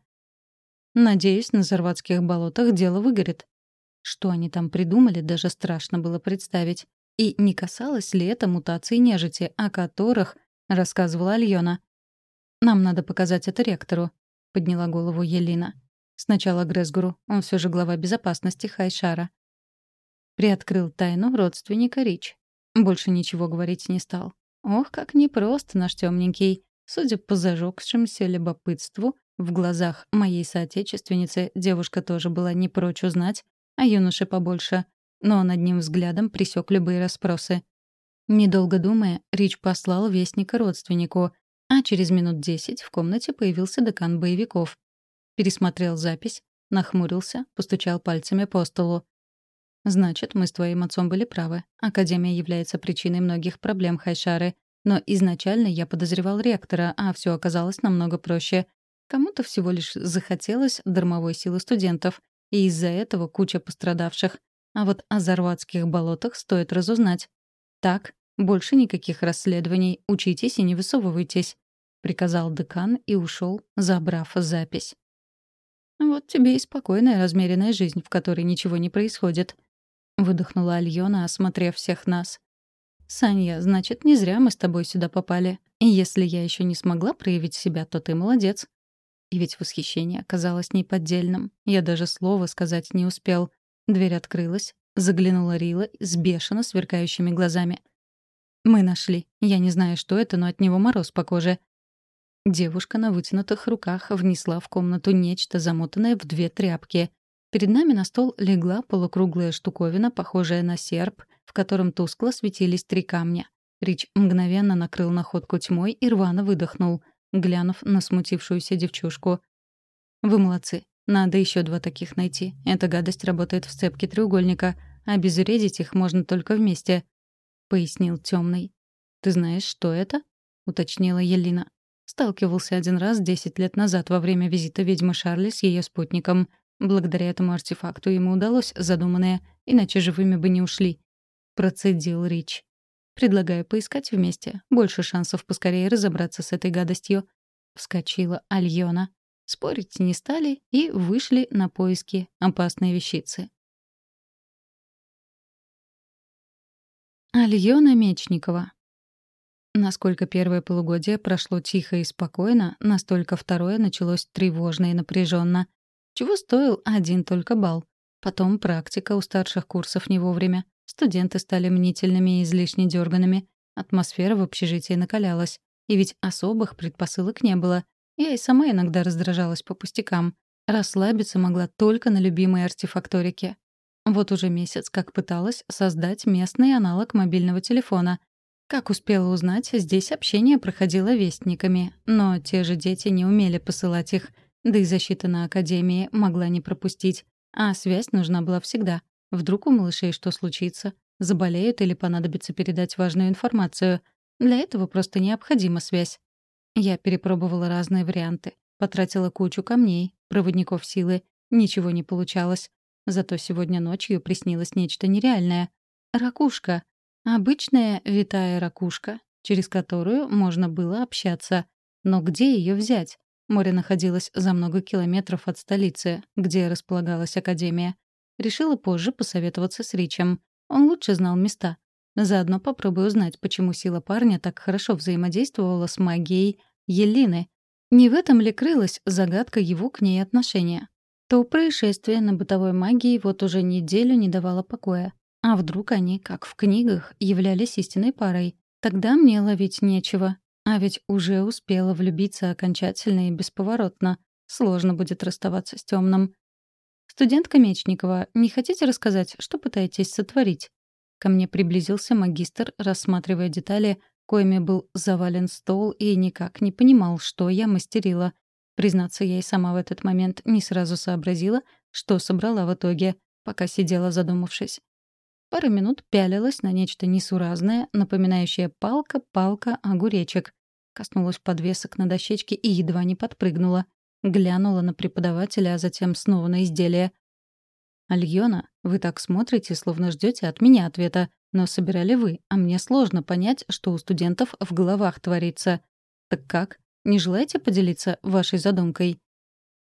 «Надеюсь, на Зарватских болотах дело выгорит». Что они там придумали, даже страшно было представить. И не касалось ли это мутаций нежити, о которых рассказывала Альона. «Нам надо показать это ректору», — подняла голову Елина. Сначала Гресгуру, он все же глава безопасности Хайшара. Приоткрыл тайну родственника Рич. Больше ничего говорить не стал. Ох, как непросто наш темненький. Судя по зажегшемуся любопытству, в глазах моей соотечественницы девушка тоже была не прочь узнать, а юноше побольше. Но он одним взглядом присек любые расспросы. Недолго думая, Рич послал вестника родственнику, а через минут десять в комнате появился декан боевиков. Пересмотрел запись, нахмурился, постучал пальцами по столу. «Значит, мы с твоим отцом были правы. Академия является причиной многих проблем Хайшары. Но изначально я подозревал ректора, а все оказалось намного проще. Кому-то всего лишь захотелось дармовой силы студентов, и из-за этого куча пострадавших. А вот о Зарватских болотах стоит разузнать. Так, больше никаких расследований, учитесь и не высовывайтесь», — приказал декан и ушел, забрав запись. «Вот тебе и спокойная размеренная жизнь, в которой ничего не происходит», — выдохнула Альона, осмотрев всех нас. «Саня, значит, не зря мы с тобой сюда попали. И если я еще не смогла проявить себя, то ты молодец». И ведь восхищение оказалось неподдельным. Я даже слова сказать не успел. Дверь открылась, заглянула Рила с бешено сверкающими глазами — «Мы нашли. Я не знаю, что это, но от него мороз по коже». Девушка на вытянутых руках внесла в комнату нечто, замотанное в две тряпки. Перед нами на стол легла полукруглая штуковина, похожая на серп, в котором тускло светились три камня. Рич мгновенно накрыл находку тьмой и рвано выдохнул, глянув на смутившуюся девчушку. «Вы молодцы. Надо еще два таких найти. Эта гадость работает в сцепке треугольника. А обезвредить их можно только вместе. — пояснил темный. «Ты знаешь, что это?» — уточнила Елина. Сталкивался один раз десять лет назад во время визита ведьмы Шарли с ее спутником. Благодаря этому артефакту ему удалось задуманное, иначе живыми бы не ушли. Процедил Рич. «Предлагаю поискать вместе. Больше шансов поскорее разобраться с этой гадостью». Вскочила Альона. Спорить не стали и вышли на поиски опасной вещицы. Альона Мечникова. Насколько первое полугодие прошло тихо и спокойно, настолько второе началось тревожно и напряженно. Чего стоил один только бал. Потом практика у старших курсов не вовремя. Студенты стали мнительными и излишне дерганными. Атмосфера в общежитии накалялась. И ведь особых предпосылок не было. Я и сама иногда раздражалась по пустякам. Расслабиться могла только на любимой артефакторике. Вот уже месяц как пыталась создать местный аналог мобильного телефона. Как успела узнать, здесь общение проходило вестниками, но те же дети не умели посылать их, да и защита на Академии могла не пропустить. А связь нужна была всегда. Вдруг у малышей что случится? Заболеют или понадобится передать важную информацию? Для этого просто необходима связь. Я перепробовала разные варианты. Потратила кучу камней, проводников силы. Ничего не получалось. Зато сегодня ночью приснилось нечто нереальное. Ракушка. Обычная витая ракушка, через которую можно было общаться. Но где ее взять? Море находилось за много километров от столицы, где располагалась академия. Решила позже посоветоваться с Ричем. Он лучше знал места. Заодно попробую узнать, почему сила парня так хорошо взаимодействовала с магией Елины. Не в этом ли крылась загадка его к ней отношения? то происшествие на бытовой магии вот уже неделю не давало покоя. А вдруг они, как в книгах, являлись истинной парой? Тогда мне ловить нечего. А ведь уже успела влюбиться окончательно и бесповоротно. Сложно будет расставаться с темным. «Студентка Мечникова, не хотите рассказать, что пытаетесь сотворить?» Ко мне приблизился магистр, рассматривая детали, коими был завален стол и никак не понимал, что я мастерила. Признаться, я и сама в этот момент не сразу сообразила, что собрала в итоге, пока сидела задумавшись. Пару минут пялилась на нечто несуразное, напоминающее палка-палка-огуречек. Коснулась подвесок на дощечке и едва не подпрыгнула. Глянула на преподавателя, а затем снова на изделие. «Альона, вы так смотрите, словно ждете от меня ответа. Но собирали вы, а мне сложно понять, что у студентов в головах творится. Так как? Не желаете поделиться вашей задумкой?»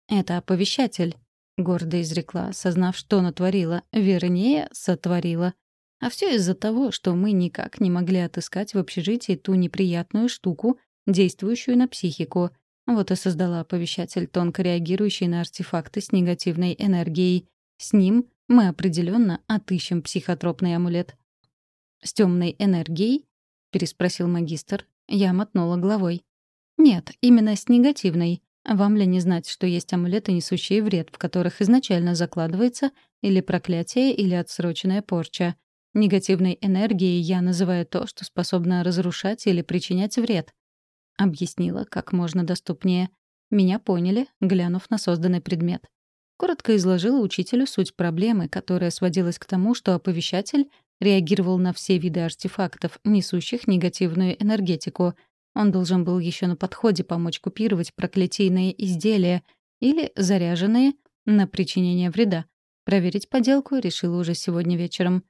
«Это оповещатель», — гордо изрекла, осознав, что натворила, вернее, сотворила. А все из-за того, что мы никак не могли отыскать в общежитии ту неприятную штуку, действующую на психику. Вот и создала оповещатель, тонко реагирующий на артефакты с негативной энергией. С ним мы определенно отыщем психотропный амулет. «С темной энергией?» — переспросил магистр. Я мотнула головой. «Нет, именно с негативной. Вам ли не знать, что есть амулеты, несущие вред, в которых изначально закладывается или проклятие, или отсроченная порча? Негативной энергией я называю то, что способно разрушать или причинять вред. Объяснила как можно доступнее. Меня поняли, глянув на созданный предмет. Коротко изложила учителю суть проблемы, которая сводилась к тому, что оповещатель реагировал на все виды артефактов, несущих негативную энергетику — он должен был еще на подходе помочь купировать проклятийные изделия или заряженные на причинение вреда. Проверить подделку решила уже сегодня вечером.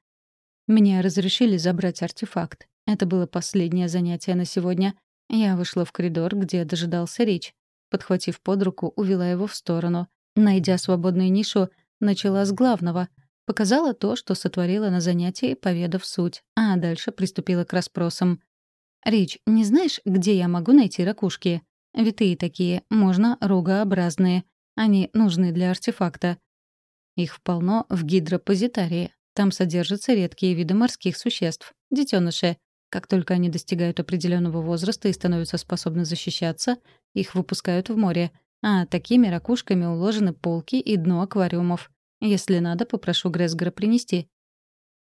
Мне разрешили забрать артефакт. Это было последнее занятие на сегодня. Я вышла в коридор, где дожидался Рич. Подхватив под руку, увела его в сторону. Найдя свободную нишу, начала с главного. Показала то, что сотворила на занятии, поведав суть, а дальше приступила к расспросам. «Рич, не знаешь, где я могу найти ракушки? Витые такие, можно рогообразные. Они нужны для артефакта». Их полно в гидропозитарии. Там содержатся редкие виды морских существ, детеныши. Как только они достигают определенного возраста и становятся способны защищаться, их выпускают в море. А такими ракушками уложены полки и дно аквариумов. Если надо, попрошу Гресгора принести.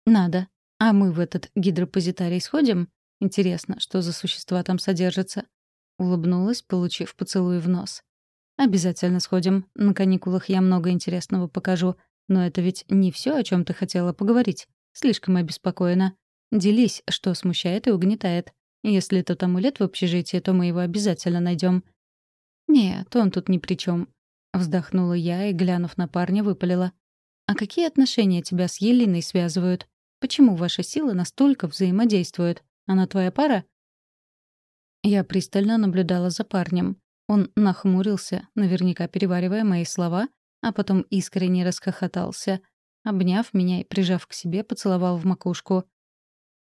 Надо. А мы в этот гидропозитарий сходим? Интересно, что за существа там содержатся? Улыбнулась, получив поцелуй в нос. Обязательно сходим. На каникулах я много интересного покажу. Но это ведь не все, о чем ты хотела поговорить. Слишком обеспокоена. Делись, что смущает и угнетает. Если тот амулет в общежитии, то мы его обязательно найдем. Нет, он тут ни при чем. Вздохнула я и, глянув на парня, выпалила. А какие отношения тебя с Елиной связывают? Почему ваши силы настолько взаимодействуют? Она твоя пара?» Я пристально наблюдала за парнем. Он нахмурился, наверняка переваривая мои слова, а потом искренне расхохотался. Обняв меня и прижав к себе, поцеловал в макушку.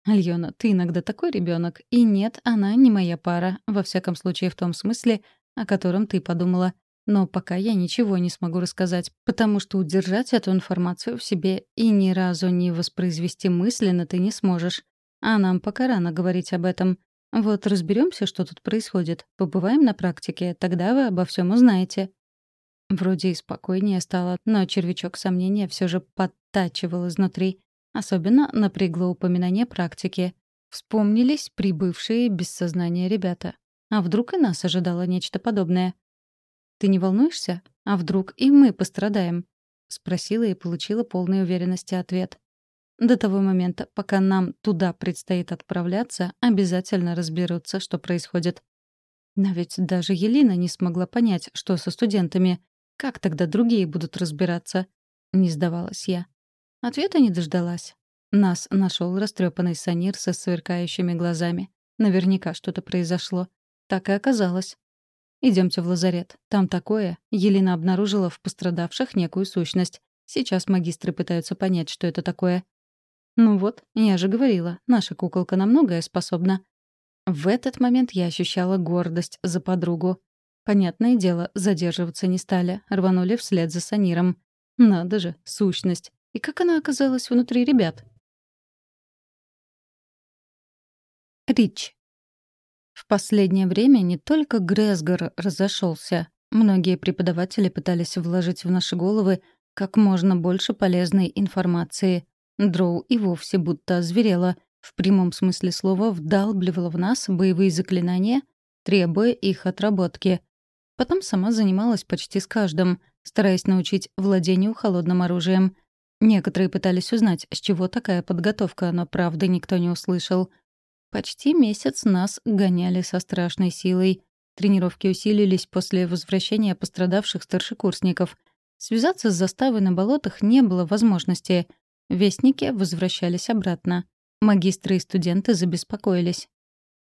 «Альона, ты иногда такой ребенок, и нет, она не моя пара, во всяком случае в том смысле, о котором ты подумала. Но пока я ничего не смогу рассказать, потому что удержать эту информацию в себе и ни разу не воспроизвести мысленно ты не сможешь. А нам пока рано говорить об этом. Вот разберемся, что тут происходит. Побываем на практике, тогда вы обо всем узнаете. Вроде и спокойнее стало, но червячок сомнения все же подтачивал изнутри. Особенно напрягло упоминание практики. Вспомнились прибывшие без сознания ребята. А вдруг и нас ожидало нечто подобное? «Ты не волнуешься? А вдруг и мы пострадаем?» — спросила и получила полной уверенности ответ. До того момента, пока нам туда предстоит отправляться, обязательно разберутся, что происходит. Но ведь даже Елена не смогла понять, что со студентами. Как тогда другие будут разбираться? Не сдавалась я. Ответа не дождалась. Нас нашел растрепанный санир со сверкающими глазами. Наверняка что-то произошло. Так и оказалось. Идемте в лазарет. Там такое. Елена обнаружила в пострадавших некую сущность. Сейчас магистры пытаются понять, что это такое. Ну вот, я же говорила, наша куколка на многое способна. В этот момент я ощущала гордость за подругу. Понятное дело, задерживаться не стали, рванули вслед за Саниром. Надо же, сущность. И как она оказалась внутри ребят? Рич. В последнее время не только Гресгор разошелся. Многие преподаватели пытались вложить в наши головы как можно больше полезной информации. Дроу и вовсе будто озверела, в прямом смысле слова вдалбливала в нас боевые заклинания, требуя их отработки. Потом сама занималась почти с каждым, стараясь научить владению холодным оружием. Некоторые пытались узнать, с чего такая подготовка, но правды никто не услышал. Почти месяц нас гоняли со страшной силой. Тренировки усилились после возвращения пострадавших старшекурсников. Связаться с заставой на болотах не было возможности. Вестники возвращались обратно. Магистры и студенты забеспокоились.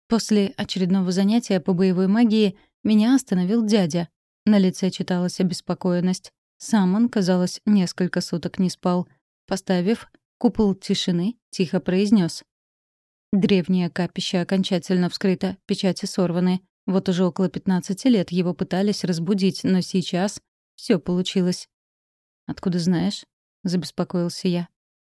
После очередного занятия по боевой магии меня остановил дядя. На лице читалась обеспокоенность. Сам он, казалось, несколько суток не спал. Поставив купол тишины, тихо произнес: Древнее капище окончательно вскрыто, печати сорваны. Вот уже около 15 лет его пытались разбудить, но сейчас все получилось. «Откуда знаешь?» — забеспокоился я.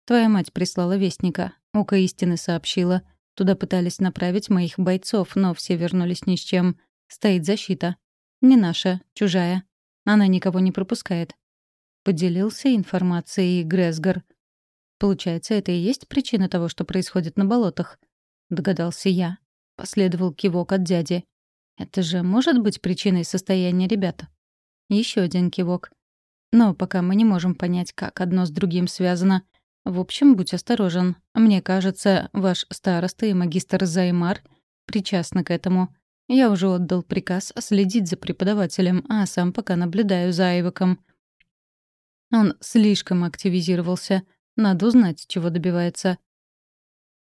«Твоя мать прислала вестника. Око истины сообщила. Туда пытались направить моих бойцов, но все вернулись ни с чем. Стоит защита. Не наша, чужая. Она никого не пропускает. Поделился информацией Гресгар. Получается, это и есть причина того, что происходит на болотах. Догадался я. Последовал кивок от дяди. Это же может быть причиной состояния ребят. Еще один кивок. Но пока мы не можем понять, как одно с другим связано. В общем, будь осторожен. Мне кажется, ваш староста и магистр Займар причастны к этому. Я уже отдал приказ следить за преподавателем, а сам пока наблюдаю за Айваком. Он слишком активизировался. Надо узнать, чего добивается.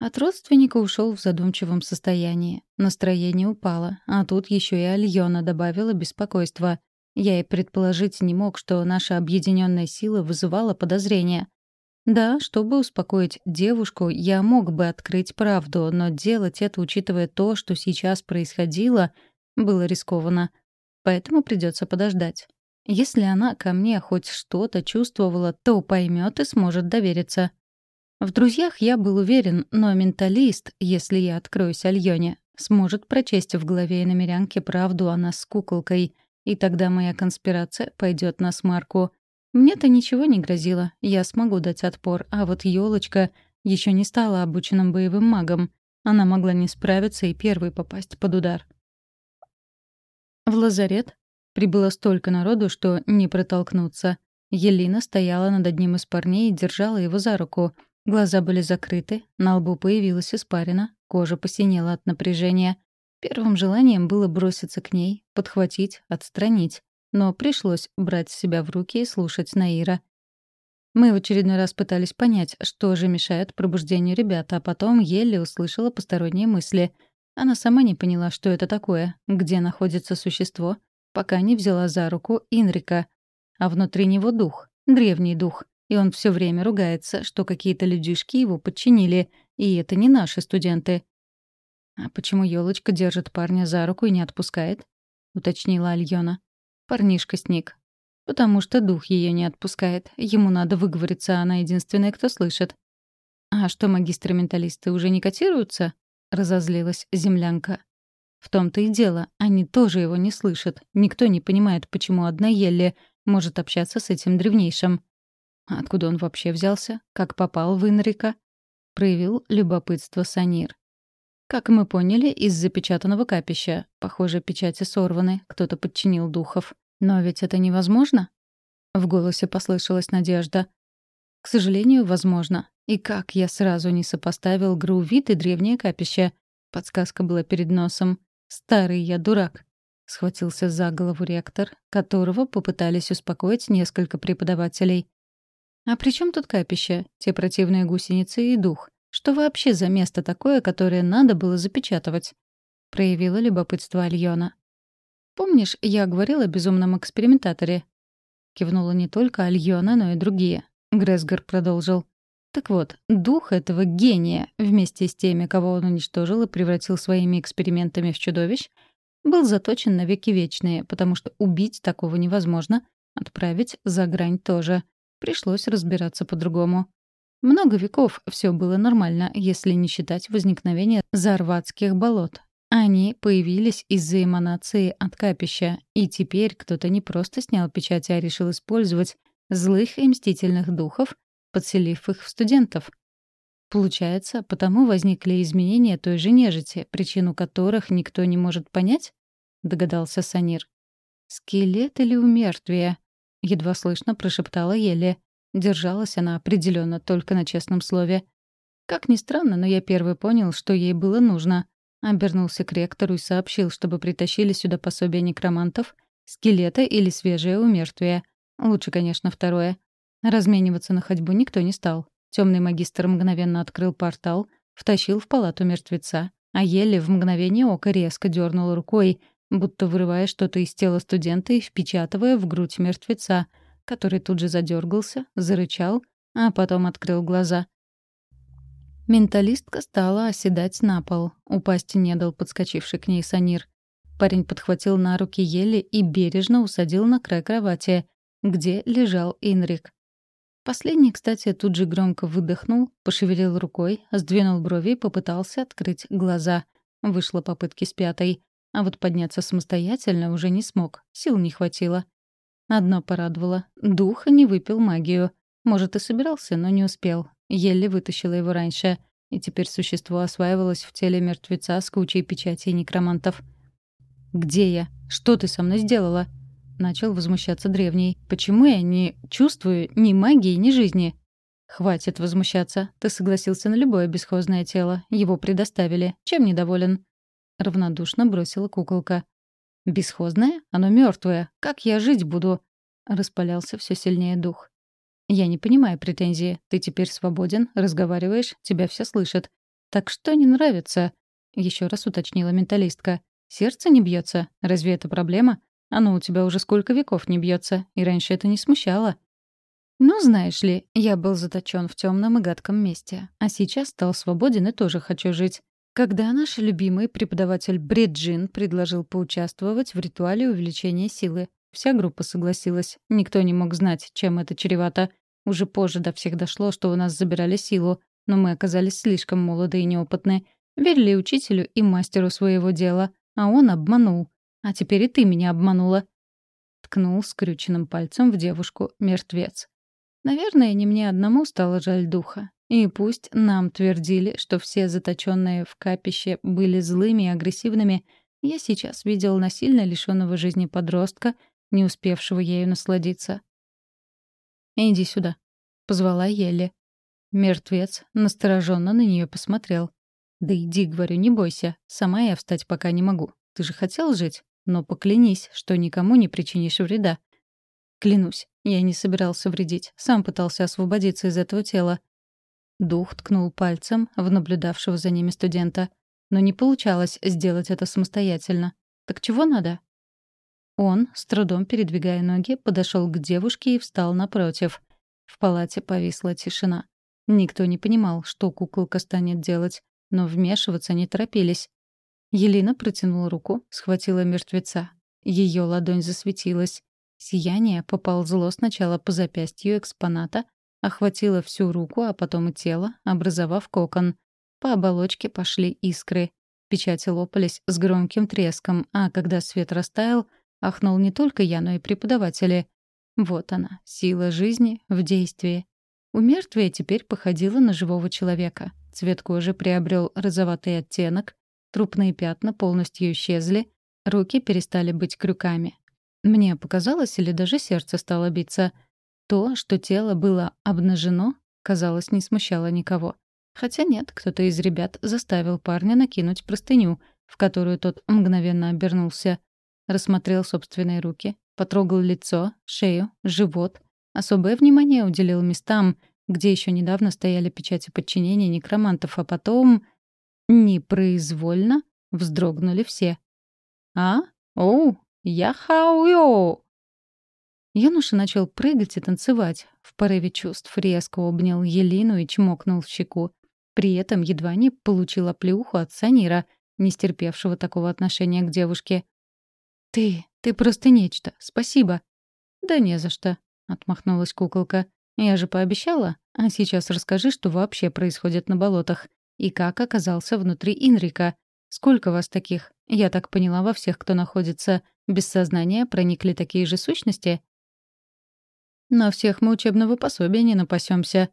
От родственника ушел в задумчивом состоянии. Настроение упало, а тут еще и Альона добавила беспокойство. Я и предположить не мог, что наша объединенная сила вызывала подозрения. Да, чтобы успокоить девушку, я мог бы открыть правду, но делать это, учитывая то, что сейчас происходило, было рискованно. Поэтому придется подождать. Если она ко мне хоть что-то чувствовала, то поймет и сможет довериться. В друзьях я был уверен, но менталист, если я откроюсь Альоне, сможет прочесть в голове иномерянки правду о нас с куколкой, и тогда моя конспирация пойдет на смарку. Мне-то ничего не грозило, я смогу дать отпор, а вот Ёлочка еще не стала обученным боевым магом. Она могла не справиться и первой попасть под удар. В лазарет прибыло столько народу, что не протолкнуться. Елена стояла над одним из парней и держала его за руку. Глаза были закрыты, на лбу появилась испарина, кожа посинела от напряжения. Первым желанием было броситься к ней, подхватить, отстранить но пришлось брать себя в руки и слушать Наира. Мы в очередной раз пытались понять, что же мешает пробуждению ребят, а потом еле услышала посторонние мысли. Она сама не поняла, что это такое, где находится существо, пока не взяла за руку Инрика. А внутри него дух, древний дух, и он все время ругается, что какие-то людишки его подчинили, и это не наши студенты. «А почему елочка держит парня за руку и не отпускает?» — уточнила Альона. Парнишка сник. Потому что дух ее не отпускает. Ему надо выговориться, а она единственная, кто слышит. «А что, магистры-менталисты уже не котируются?» — разозлилась землянка. «В том-то и дело, они тоже его не слышат. Никто не понимает, почему одна Елли может общаться с этим древнейшим. Откуда он вообще взялся? Как попал в Инрика?» — проявил любопытство Санир. Как мы поняли, из запечатанного капища. Похоже, печати сорваны, кто-то подчинил духов. Но ведь это невозможно? В голосе послышалась надежда. К сожалению, возможно. И как я сразу не сопоставил Грувит и древнее капище. Подсказка была перед носом. Старый я дурак. Схватился за голову ректор, которого попытались успокоить несколько преподавателей. А при чем тут капище? Те противные гусеницы и дух. Что вообще за место такое, которое надо было запечатывать? Проявила любопытство Альона. «Помнишь, я говорила о безумном экспериментаторе?» Кивнула не только Альона, но и другие. Гресгар продолжил. Так вот, дух этого гения, вместе с теми, кого он уничтожил и превратил своими экспериментами в чудовищ, был заточен на веки вечные, потому что убить такого невозможно, отправить за грань тоже. Пришлось разбираться по-другому. Много веков все было нормально, если не считать возникновения Зарватских болот. Они появились из-за эманации от капища, и теперь кто-то не просто снял печать, а решил использовать злых и мстительных духов, подселив их в студентов. Получается, потому возникли изменения той же нежити, причину которых никто не может понять? Догадался Санир. «Скелет или умертвие?» — едва слышно прошептала Еле. Держалась она определенно только на честном слове. Как ни странно, но я первый понял, что ей было нужно. Обернулся к ректору и сообщил, чтобы притащили сюда пособие некромантов, скелета или свежее умертвие. Лучше, конечно, второе. Размениваться на ходьбу никто не стал. Темный магистр мгновенно открыл портал, втащил в палату мертвеца, а еле в мгновение ока резко дернул рукой, будто вырывая что-то из тела студента и впечатывая в грудь мертвеца — который тут же задергался, зарычал, а потом открыл глаза. Менталистка стала оседать на пол. Упасть не дал подскочивший к ней Санир. Парень подхватил на руки Ели и бережно усадил на край кровати, где лежал Инрик. Последний, кстати, тут же громко выдохнул, пошевелил рукой, сдвинул брови и попытался открыть глаза. Вышло попытки с пятой. А вот подняться самостоятельно уже не смог, сил не хватило. Одно порадовало. Дух не выпил магию. Может, и собирался, но не успел. Еле вытащила его раньше. И теперь существо осваивалось в теле мертвеца с кучей печатей некромантов. «Где я? Что ты со мной сделала?» Начал возмущаться древний. «Почему я не чувствую ни магии, ни жизни?» «Хватит возмущаться. Ты согласился на любое бесхозное тело. Его предоставили. Чем недоволен?» Равнодушно бросила куколка. «Бесхозное? Оно мертвое. Как я жить буду?» Распалялся все сильнее дух. «Я не понимаю претензии. Ты теперь свободен, разговариваешь, тебя все слышат. Так что не нравится?» Еще раз уточнила менталистка. «Сердце не бьется? Разве это проблема? Оно у тебя уже сколько веков не бьется, и раньше это не смущало». «Ну, знаешь ли, я был заточен в темном и гадком месте, а сейчас стал свободен и тоже хочу жить. Когда наш любимый преподаватель Бриджин предложил поучаствовать в ритуале увеличения силы, вся группа согласилась. Никто не мог знать, чем это чревато. Уже позже до всех дошло, что у нас забирали силу, но мы оказались слишком молоды и неопытны. Верили учителю и мастеру своего дела, а он обманул. А теперь и ты меня обманула. Ткнул скрюченным пальцем в девушку мертвец. Наверное, не мне одному стало жаль духа. И пусть нам твердили, что все заточенные в капище были злыми и агрессивными, я сейчас видел насильно лишенного жизни подростка, не успевшего ею насладиться. «Иди сюда», — позвала Елли. Мертвец настороженно на нее посмотрел. «Да иди, — говорю, — не бойся. Сама я встать пока не могу. Ты же хотел жить? Но поклянись, что никому не причинишь вреда». Клянусь, я не собирался вредить. Сам пытался освободиться из этого тела. Дух ткнул пальцем в наблюдавшего за ними студента. Но не получалось сделать это самостоятельно. Так чего надо? Он, с трудом передвигая ноги, подошел к девушке и встал напротив. В палате повисла тишина. Никто не понимал, что куколка станет делать, но вмешиваться не торопились. Елена протянула руку, схватила мертвеца. Ее ладонь засветилась. Сияние поползло сначала по запястью экспоната, охватила всю руку, а потом и тело, образовав кокон. По оболочке пошли искры. Печати лопались с громким треском, а когда свет растаял, ахнул не только я, но и преподаватели. Вот она, сила жизни в действии. У мертвия теперь походила на живого человека. Цвет кожи приобрел розоватый оттенок, трупные пятна полностью исчезли, руки перестали быть крюками. Мне показалось, или даже сердце стало биться — то, что тело было обнажено, казалось, не смущало никого. Хотя нет, кто-то из ребят заставил парня накинуть простыню, в которую тот мгновенно обернулся. Рассмотрел собственные руки, потрогал лицо, шею, живот. Особое внимание уделил местам, где еще недавно стояли печати подчинения некромантов, а потом... Непроизвольно вздрогнули все. «А? Оу! Яхау-йоу!» Юноша начал прыгать и танцевать. В порыве чувств резко обнял Елину и чмокнул в щеку. При этом едва не получил оплеуху от Санира, не стерпевшего такого отношения к девушке. «Ты, ты просто нечто. Спасибо». «Да не за что», — отмахнулась куколка. «Я же пообещала. А сейчас расскажи, что вообще происходит на болотах. И как оказался внутри Инрика. Сколько вас таких? Я так поняла, во всех, кто находится без сознания, проникли такие же сущности?» «На всех мы учебного пособия не напасемся,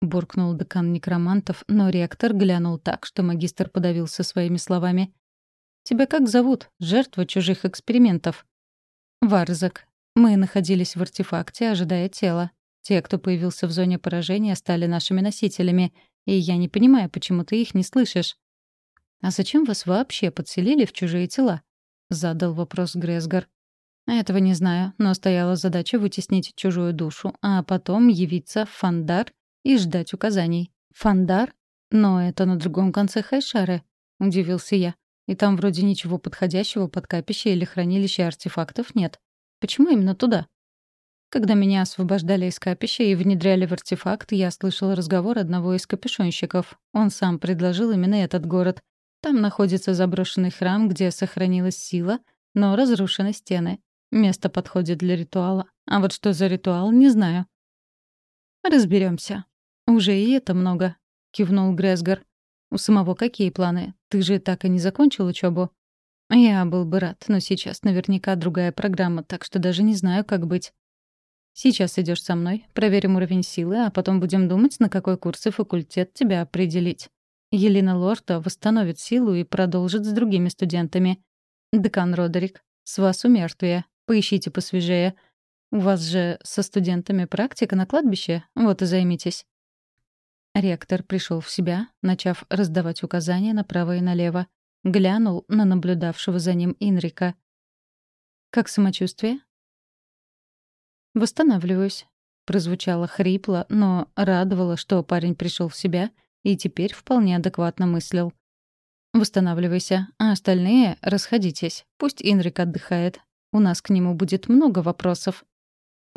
буркнул декан некромантов, но ректор глянул так, что магистр подавился своими словами. «Тебя как зовут? Жертва чужих экспериментов?» «Варзак. Мы находились в артефакте, ожидая тела. Те, кто появился в зоне поражения, стали нашими носителями, и я не понимаю, почему ты их не слышишь». «А зачем вас вообще подселили в чужие тела?» — задал вопрос Гресгар. «Этого не знаю, но стояла задача вытеснить чужую душу, а потом явиться в Фандар и ждать указаний. Фандар? Но это на другом конце Хайшары, удивился я. И там вроде ничего подходящего под капище или хранилище артефактов нет. Почему именно туда? Когда меня освобождали из капища и внедряли в артефакт, я слышал разговор одного из капюшонщиков. Он сам предложил именно этот город. Там находится заброшенный храм, где сохранилась сила, но разрушены стены. Место подходит для ритуала. А вот что за ритуал, не знаю. Разберемся. Уже и это много, кивнул Гресгар. У самого какие планы? Ты же так и не закончил учебу? Я был бы рад, но сейчас наверняка другая программа, так что даже не знаю, как быть. Сейчас идешь со мной, проверим уровень силы, а потом будем думать, на какой курс и факультет тебя определить. Елена Лорта восстановит силу и продолжит с другими студентами. Декан Родерик, с вас умертвие. Поищите посвежее. У вас же со студентами практика на кладбище, вот и займитесь. Ректор пришел в себя, начав раздавать указания направо и налево. Глянул на наблюдавшего за ним Инрика. «Как самочувствие?» «Восстанавливаюсь», — прозвучало хрипло, но радовало, что парень пришел в себя и теперь вполне адекватно мыслил. «Восстанавливайся, а остальные расходитесь. Пусть Инрик отдыхает. У нас к нему будет много вопросов».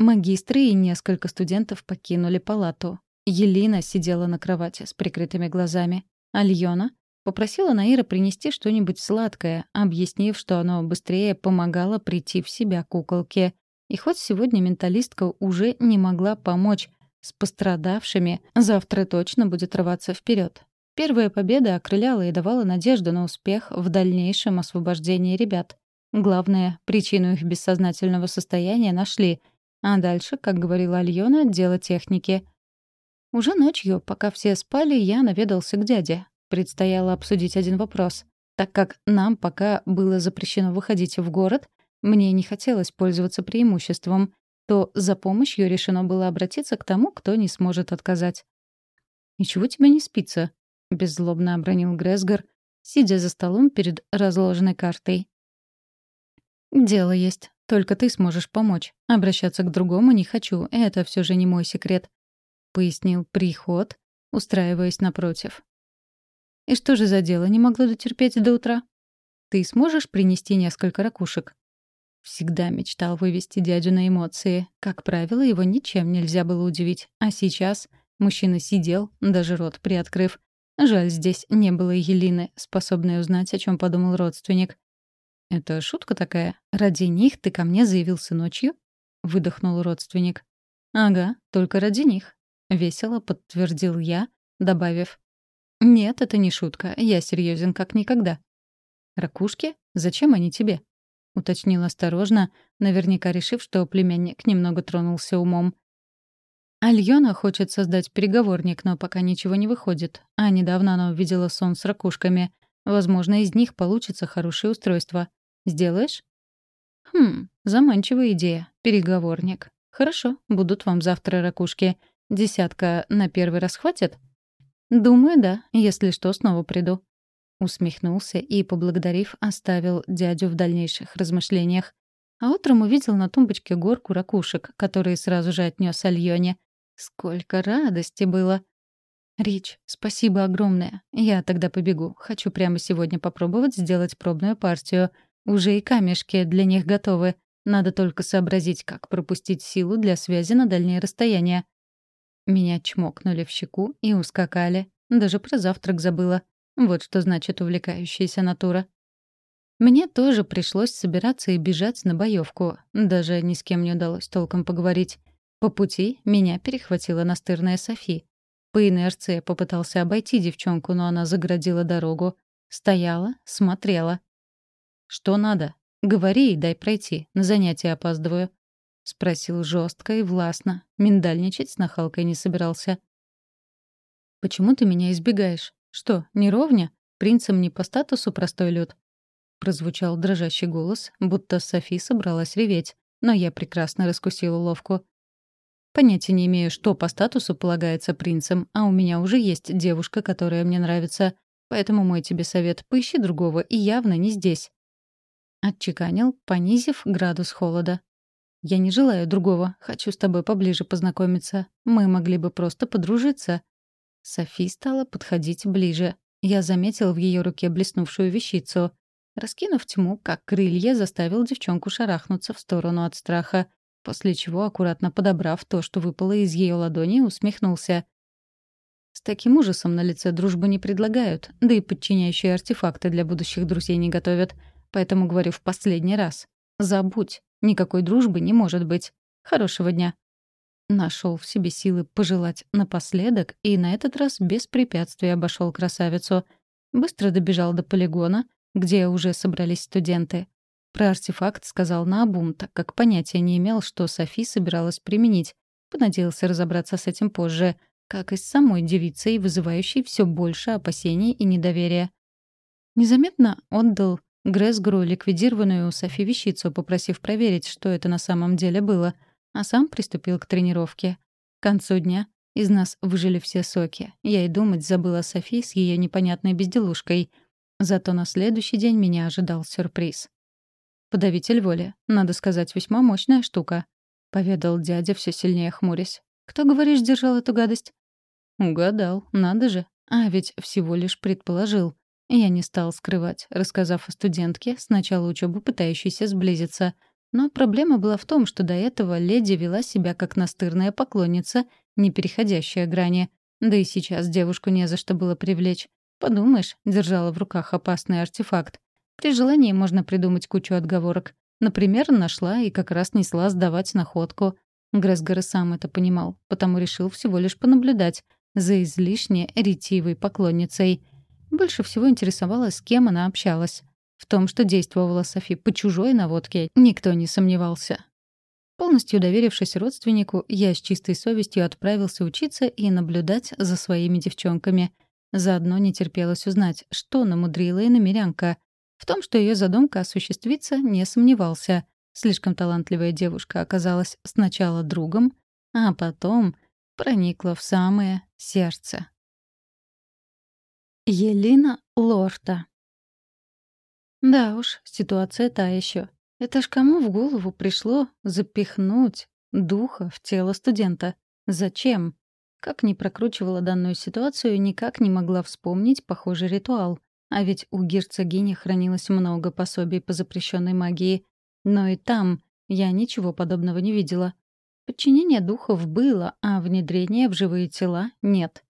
Магистры и несколько студентов покинули палату. Елена сидела на кровати с прикрытыми глазами. Альона попросила Наира принести что-нибудь сладкое, объяснив, что оно быстрее помогало прийти в себя куколке. И хоть сегодня менталистка уже не могла помочь с пострадавшими, завтра точно будет рваться вперед. Первая победа окрыляла и давала надежду на успех в дальнейшем освобождении ребят. Главное, причину их бессознательного состояния нашли — а дальше, как говорила Альона, дело техники. Уже ночью, пока все спали, я наведался к дяде. Предстояло обсудить один вопрос. Так как нам пока было запрещено выходить в город, мне не хотелось пользоваться преимуществом, то за помощью решено было обратиться к тому, кто не сможет отказать. «Ничего тебе не спится», — беззлобно обронил Гресгар, сидя за столом перед разложенной картой. «Дело есть. Только ты сможешь помочь. Обращаться к другому не хочу. Это все же не мой секрет», — пояснил приход, устраиваясь напротив. «И что же за дело не могло дотерпеть до утра? Ты сможешь принести несколько ракушек?» Всегда мечтал вывести дядю на эмоции. Как правило, его ничем нельзя было удивить. А сейчас мужчина сидел, даже рот приоткрыв. Жаль, здесь не было Елины, способной узнать, о чем подумал родственник. «Это шутка такая? Ради них ты ко мне заявился ночью?» — выдохнул родственник. «Ага, только ради них», — весело подтвердил я, добавив. «Нет, это не шутка. Я серьезен как никогда». «Ракушки? Зачем они тебе?» — уточнил осторожно, наверняка решив, что племянник немного тронулся умом. Альона хочет создать переговорник, но пока ничего не выходит. А недавно она увидела сон с ракушками. Возможно, из них получится хорошее устройство. Сделаешь? Хм, заманчивая идея. Переговорник. Хорошо, будут вам завтра ракушки. Десятка на первый раз хватит? Думаю, да. Если что, снова приду. Усмехнулся и, поблагодарив, оставил дядю в дальнейших размышлениях. А утром увидел на тумбочке горку ракушек, которые сразу же отнес Альоне. Сколько радости было! «Рич, спасибо огромное. Я тогда побегу. Хочу прямо сегодня попробовать сделать пробную партию. Уже и камешки для них готовы. Надо только сообразить, как пропустить силу для связи на дальние расстояния. Меня чмокнули в щеку и ускакали. Даже про завтрак забыла. Вот что значит увлекающаяся натура. Мне тоже пришлось собираться и бежать на боевку. Даже ни с кем не удалось толком поговорить. По пути меня перехватила настырная Софи. По инерции попытался обойти девчонку, но она заградила дорогу. Стояла, смотрела. «Что надо? Говори и дай пройти. На занятия опаздываю», — спросил жестко и властно. Миндальничать с нахалкой не собирался. «Почему ты меня избегаешь? Что, не ровня? Принцем не по статусу простой люд?» Прозвучал дрожащий голос, будто Софи собралась реветь, но я прекрасно раскусила уловку. Понятия не имею, что по статусу полагается принцем, а у меня уже есть девушка, которая мне нравится. Поэтому мой тебе совет — поищи другого, и явно не здесь. Отчеканил, понизив градус холода. «Я не желаю другого. Хочу с тобой поближе познакомиться. Мы могли бы просто подружиться». Софи стала подходить ближе. Я заметил в ее руке блеснувшую вещицу. Раскинув тьму, как крылья, заставил девчонку шарахнуться в сторону от страха после чего, аккуратно подобрав то, что выпало из ее ладони, усмехнулся. С таким ужасом на лице дружбы не предлагают, да и подчиняющие артефакты для будущих друзей не готовят. Поэтому говорю в последний раз. Забудь, никакой дружбы не может быть. Хорошего дня. Нашел в себе силы пожелать напоследок и на этот раз без препятствий обошел красавицу. Быстро добежал до полигона, где уже собрались студенты. Про артефакт сказал наобум, так как понятия не имел, что Софи собиралась применить. Понадеялся разобраться с этим позже, как и с самой девицей, вызывающей все больше опасений и недоверия. Незаметно отдал Гресгру ликвидированную у Софи вещицу, попросив проверить, что это на самом деле было, а сам приступил к тренировке. К концу дня из нас выжили все соки. Я и думать забыла о Софи с ее непонятной безделушкой. Зато на следующий день меня ожидал сюрприз. Подавитель воли. Надо сказать, весьма мощная штука», — поведал дядя, все сильнее хмурясь. «Кто, говоришь, держал эту гадость?» «Угадал. Надо же. А ведь всего лишь предположил. Я не стал скрывать, рассказав о студентке, с начала учебы пытающейся сблизиться. Но проблема была в том, что до этого леди вела себя как настырная поклонница, не переходящая грани. Да и сейчас девушку не за что было привлечь. Подумаешь, держала в руках опасный артефакт. При желании можно придумать кучу отговорок. Например, нашла и как раз несла сдавать находку. Гресгор сам это понимал, потому решил всего лишь понаблюдать за излишне ретивой поклонницей. Больше всего интересовало, с кем она общалась. В том, что действовала Софи по чужой наводке, никто не сомневался. Полностью доверившись родственнику, я с чистой совестью отправился учиться и наблюдать за своими девчонками. Заодно не терпелось узнать, что намудрила иномерянка. В том, что ее задумка осуществится, не сомневался. Слишком талантливая девушка оказалась сначала другом, а потом проникла в самое сердце. Елена Лорта Да уж, ситуация та еще. Это ж кому в голову пришло запихнуть духа в тело студента? Зачем? Как ни прокручивала данную ситуацию, никак не могла вспомнить похожий ритуал. А ведь у герцогини хранилось много пособий по запрещенной магии. Но и там я ничего подобного не видела. Подчинение духов было, а внедрение в живые тела — нет.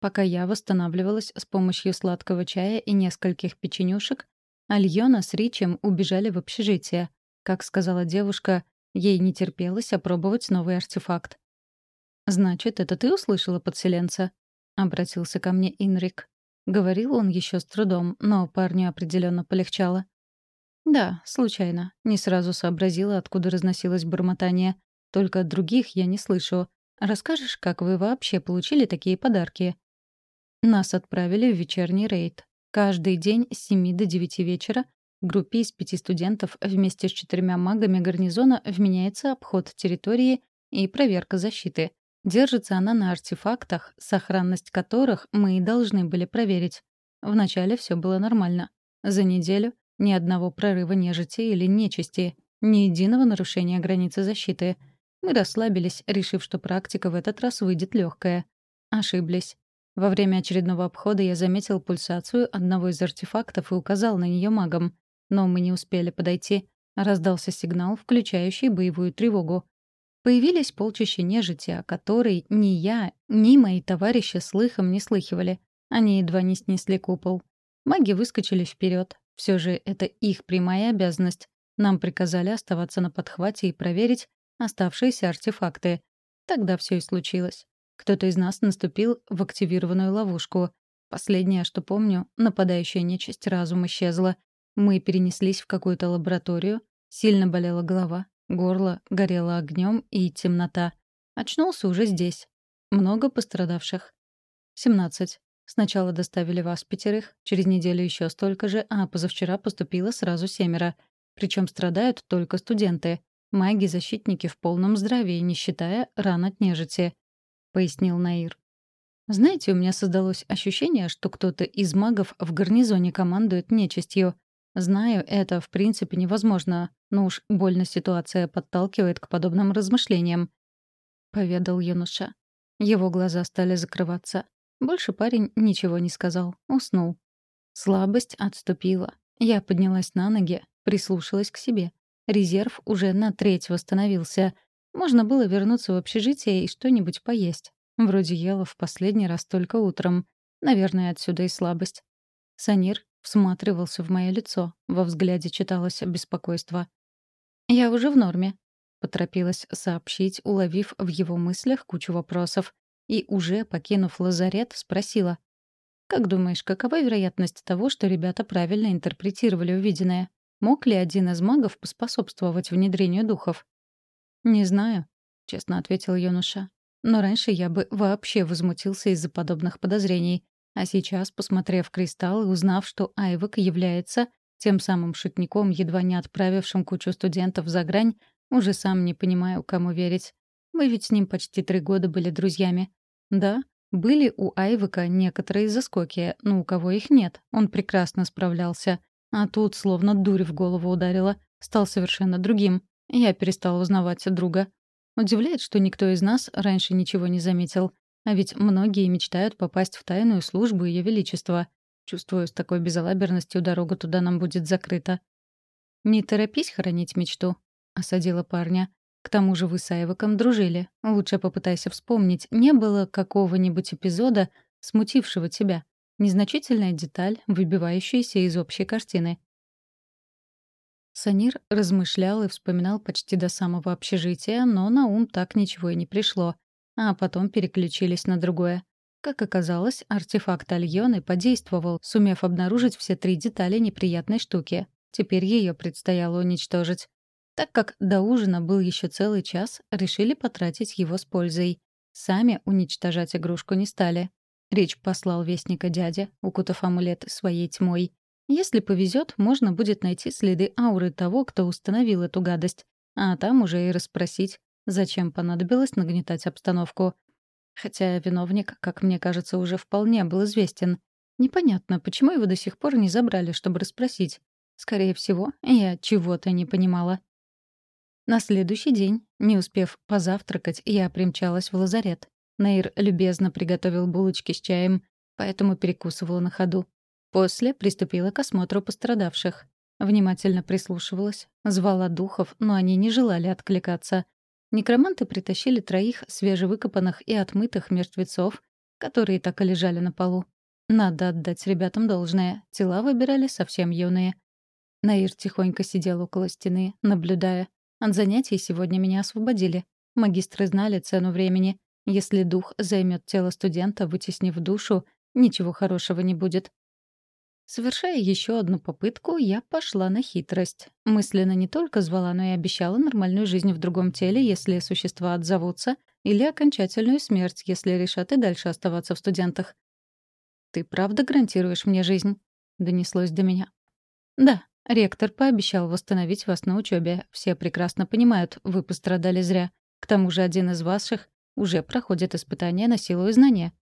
Пока я восстанавливалась с помощью сладкого чая и нескольких печенюшек, Альона с Ричем убежали в общежитие. Как сказала девушка, ей не терпелось опробовать новый артефакт. «Значит, это ты услышала подселенца?» — обратился ко мне Инрик. Говорил он еще с трудом, но парню определенно полегчало. Да, случайно. Не сразу сообразила, откуда разносилось бормотание. Только других я не слышу. Расскажешь, как вы вообще получили такие подарки? Нас отправили в вечерний рейд. Каждый день с 7 до 9 вечера группе из пяти студентов вместе с четырьмя магами гарнизона вменяется обход территории и проверка защиты. Держится она на артефактах, сохранность которых мы и должны были проверить. Вначале все было нормально. За неделю ни одного прорыва нежити или нечисти, ни единого нарушения границы защиты. Мы расслабились, решив, что практика в этот раз выйдет легкая. Ошиблись. Во время очередного обхода я заметил пульсацию одного из артефактов и указал на нее магом. Но мы не успели подойти. Раздался сигнал, включающий боевую тревогу. Появились полчища нежити, о которой ни я, ни мои товарищи слыхом не слыхивали. Они едва не снесли купол. Маги выскочили вперед, Все же это их прямая обязанность. Нам приказали оставаться на подхвате и проверить оставшиеся артефакты. Тогда все и случилось. Кто-то из нас наступил в активированную ловушку. Последнее, что помню, нападающая нечисть разум исчезла. Мы перенеслись в какую-то лабораторию. Сильно болела голова, горло горело огнем и темнота. Очнулся уже здесь. Много пострадавших. 17. Сначала доставили вас пятерых, через неделю еще столько же, а позавчера поступило сразу семеро. Причем страдают только студенты. Маги-защитники в полном здравии, не считая ран от нежити», — пояснил Наир. «Знаете, у меня создалось ощущение, что кто-то из магов в гарнизоне командует нечистью. Знаю, это в принципе невозможно, но уж больно ситуация подталкивает к подобным размышлениям», — поведал юноша. Его глаза стали закрываться. Больше парень ничего не сказал, уснул. Слабость отступила. Я поднялась на ноги, прислушалась к себе. Резерв уже на треть восстановился. Можно было вернуться в общежитие и что-нибудь поесть. Вроде ела в последний раз только утром. Наверное, отсюда и слабость. Санир всматривался в мое лицо. Во взгляде читалось беспокойство. «Я уже в норме», — поторопилась сообщить, уловив в его мыслях кучу вопросов. И уже, покинув лазарет, спросила. «Как думаешь, какова вероятность того, что ребята правильно интерпретировали увиденное?» Мог ли один из магов поспособствовать внедрению духов? «Не знаю», — честно ответил юноша. «Но раньше я бы вообще возмутился из-за подобных подозрений. А сейчас, посмотрев кристалл и узнав, что Айвок является тем самым шутником, едва не отправившим кучу студентов за грань, уже сам не понимаю, кому верить. Мы ведь с ним почти три года были друзьями. Да, были у Айвика некоторые заскоки, но у кого их нет, он прекрасно справлялся. А тут словно дурь в голову ударила. Стал совершенно другим. Я перестал узнавать друга. Удивляет, что никто из нас раньше ничего не заметил. А ведь многие мечтают попасть в тайную службу Ее Величества. Чувствую, с такой безалаберностью дорога туда нам будет закрыта. «Не торопись хоронить мечту», — осадила парня. «К тому же вы с Айваком дружили. Лучше попытайся вспомнить, не было какого-нибудь эпизода, смутившего тебя. Незначительная деталь, выбивающаяся из общей картины. Санир размышлял и вспоминал почти до самого общежития, но на ум так ничего и не пришло. А потом переключились на другое. Как оказалось, артефакт Альоны подействовал, сумев обнаружить все три детали неприятной штуки. Теперь ее предстояло уничтожить. Так как до ужина был еще целый час, решили потратить его с пользой. Сами уничтожать игрушку не стали. Речь послал вестника дядя, укутав амулет своей тьмой. Если повезет, можно будет найти следы ауры того, кто установил эту гадость, а там уже и расспросить, зачем понадобилось нагнетать обстановку. Хотя виновник, как мне кажется, уже вполне был известен. Непонятно, почему его до сих пор не забрали, чтобы расспросить. Скорее всего, я чего-то не понимала. На следующий день, не успев позавтракать, я примчалась в лазарет. Нейр любезно приготовил булочки с чаем, поэтому перекусывала на ходу. После приступила к осмотру пострадавших. Внимательно прислушивалась, звала духов, но они не желали откликаться. Некроманты притащили троих свежевыкопанных и отмытых мертвецов, которые так и лежали на полу. Надо отдать ребятам должное, тела выбирали совсем юные. Наир тихонько сидел около стены, наблюдая. От занятий сегодня меня освободили. Магистры знали цену времени. Если дух займет тело студента, вытеснив душу, ничего хорошего не будет. Совершая еще одну попытку, я пошла на хитрость. Мысленно не только звала, но и обещала нормальную жизнь в другом теле, если существа отзовутся, или окончательную смерть, если решат и дальше оставаться в студентах. «Ты правда гарантируешь мне жизнь?» — донеслось до меня. «Да, ректор пообещал восстановить вас на учебе. Все прекрасно понимают, вы пострадали зря. К тому же один из ваших уже проходит испытания на силу и знания.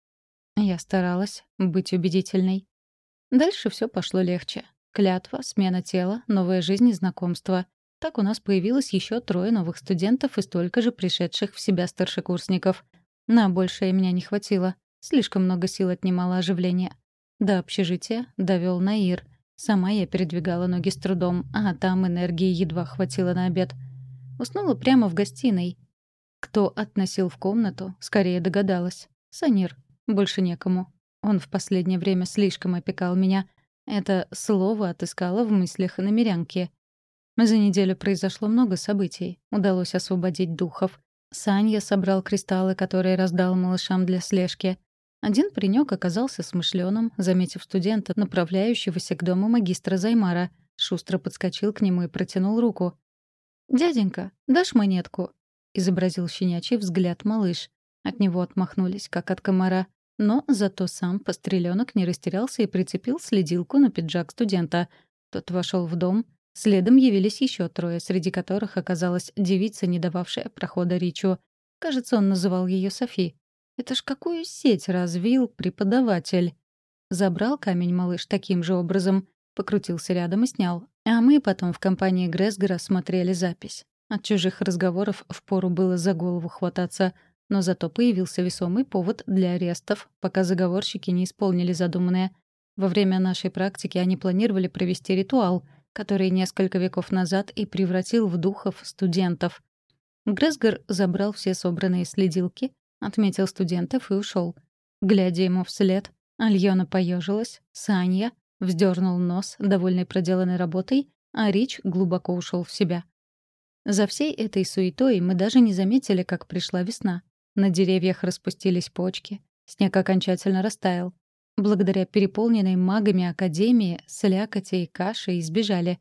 Я старалась быть убедительной. Дальше все пошло легче. Клятва, смена тела, новая жизнь и знакомство. Так у нас появилось еще трое новых студентов и столько же пришедших в себя старшекурсников. На большее меня не хватило. Слишком много сил отнимало оживление. До общежития довел Наир. Сама я передвигала ноги с трудом, а там энергии едва хватило на обед. Уснула прямо в гостиной, кто относил в комнату, скорее догадалась. Санир. Больше некому. Он в последнее время слишком опекал меня. Это слово отыскала в мыслях намерянки. За неделю произошло много событий. Удалось освободить духов. Санья собрал кристаллы, которые раздал малышам для слежки. Один паренек оказался смышленым, заметив студента, направляющегося к дому магистра Займара. Шустро подскочил к нему и протянул руку. «Дяденька, дашь монетку?» — изобразил щенячий взгляд малыш. От него отмахнулись, как от комара. Но зато сам постреленок не растерялся и прицепил следилку на пиджак студента. Тот вошел в дом. Следом явились еще трое, среди которых оказалась девица, не дававшая прохода Ричу. Кажется, он называл ее Софи. Это ж какую сеть развил преподаватель. Забрал камень малыш таким же образом, покрутился рядом и снял. А мы потом в компании Гресгора смотрели запись. От чужих разговоров впору было за голову хвататься — но зато появился весомый повод для арестов, пока заговорщики не исполнили задуманное. Во время нашей практики они планировали провести ритуал, который несколько веков назад и превратил в духов студентов. Гресгор забрал все собранные следилки, отметил студентов и ушел. Глядя ему вслед, Альона поежилась, Санья вздернул нос, довольный проделанной работой, а Рич глубоко ушел в себя. За всей этой суетой мы даже не заметили, как пришла весна. На деревьях распустились почки. Снег окончательно растаял. Благодаря переполненной магами Академии слякоти и каши избежали.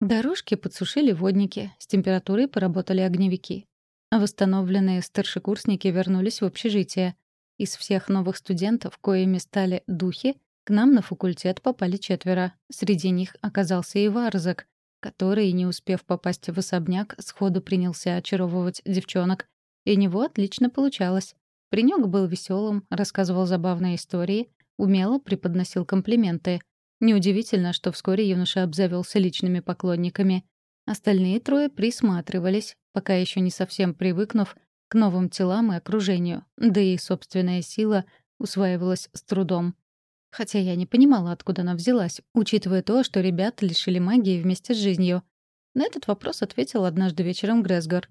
Дорожки подсушили водники, с температурой поработали огневики. Восстановленные старшекурсники вернулись в общежитие. Из всех новых студентов, коими стали духи, к нам на факультет попали четверо. Среди них оказался и Варзак, который, не успев попасть в особняк, сходу принялся очаровывать девчонок. И него отлично получалось. Паренек был веселым, рассказывал забавные истории, умело преподносил комплименты. Неудивительно, что вскоре юноша обзавелся личными поклонниками. Остальные трое присматривались, пока еще не совсем привыкнув к новым телам и окружению, да и собственная сила усваивалась с трудом. Хотя я не понимала, откуда она взялась, учитывая то, что ребят лишили магии вместе с жизнью. На этот вопрос ответил однажды вечером Гресгор.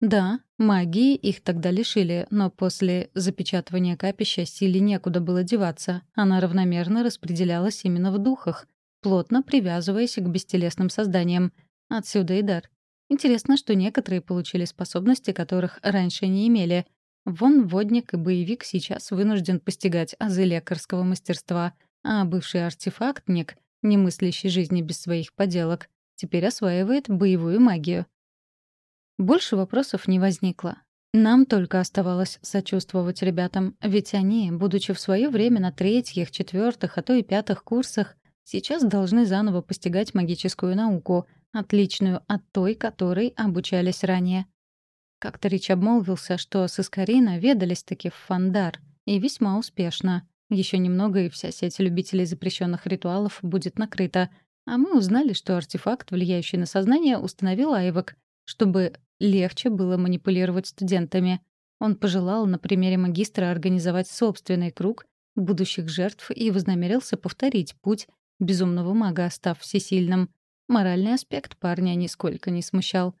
Да, магии их тогда лишили, но после запечатывания капища силе некуда было деваться. Она равномерно распределялась именно в духах, плотно привязываясь к бестелесным созданиям. Отсюда и дар. Интересно, что некоторые получили способности, которых раньше не имели, Вон водник и боевик сейчас вынужден постигать азы лекарского мастерства, а бывший артефактник, не мыслящий жизни без своих поделок, теперь осваивает боевую магию. Больше вопросов не возникло. Нам только оставалось сочувствовать ребятам, ведь они, будучи в свое время на третьих, четвертых, а то и пятых курсах, сейчас должны заново постигать магическую науку, отличную от той, которой обучались ранее. Как-то Рич обмолвился, что с Искарина ведались-таки в Фандар, и весьма успешно. Еще немного, и вся сеть любителей запрещенных ритуалов будет накрыта. А мы узнали, что артефакт, влияющий на сознание, установил Айвок, чтобы легче было манипулировать студентами. Он пожелал на примере магистра организовать собственный круг будущих жертв и вознамерился повторить путь безумного мага, став всесильным. Моральный аспект парня нисколько не смущал.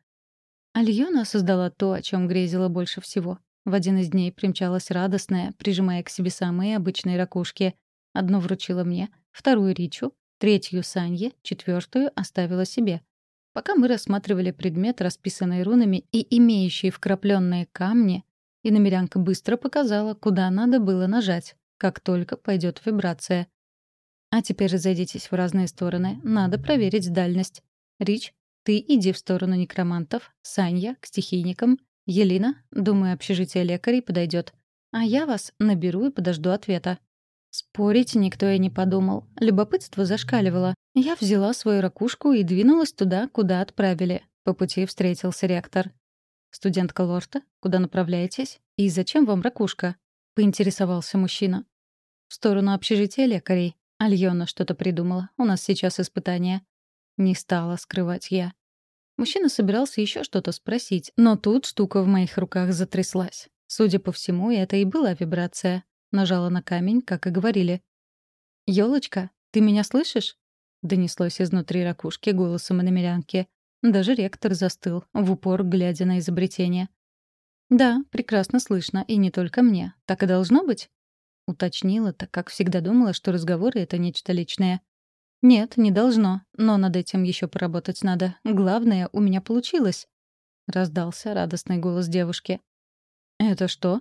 Альона создала то, о чем грезила больше всего. В один из дней примчалась радостная, прижимая к себе самые обычные ракушки. Одну вручила мне, вторую — Ричу, третью — Санье, четвертую оставила себе. Пока мы рассматривали предмет, расписанный рунами и имеющий вкрапленные камни, и намерянка быстро показала, куда надо было нажать, как только пойдет вибрация. А теперь разойдитесь в разные стороны. Надо проверить дальность. Рич, ты иди в сторону некромантов, Санья — к стихийникам, Елена, думаю, общежитие лекарей подойдет. А я вас наберу и подожду ответа. Спорить никто и не подумал. Любопытство зашкаливало. Я взяла свою ракушку и двинулась туда, куда отправили. По пути встретился ректор. «Студентка Лорта, куда направляетесь? И зачем вам ракушка?» — поинтересовался мужчина. «В сторону общежития лекарей. Альона что-то придумала. У нас сейчас испытание. Не стала скрывать я. Мужчина собирался еще что-то спросить, но тут штука в моих руках затряслась. Судя по всему, это и была вибрация. Нажала на камень, как и говорили. «Ёлочка, ты меня слышишь?» Донеслось изнутри ракушки голосом иномерянки. Даже ректор застыл, в упор глядя на изобретение. «Да, прекрасно слышно, и не только мне. Так и должно быть?» — уточнила, так как всегда думала, что разговоры — это нечто личное. «Нет, не должно, но над этим еще поработать надо. Главное, у меня получилось», — раздался радостный голос девушки. «Это что?»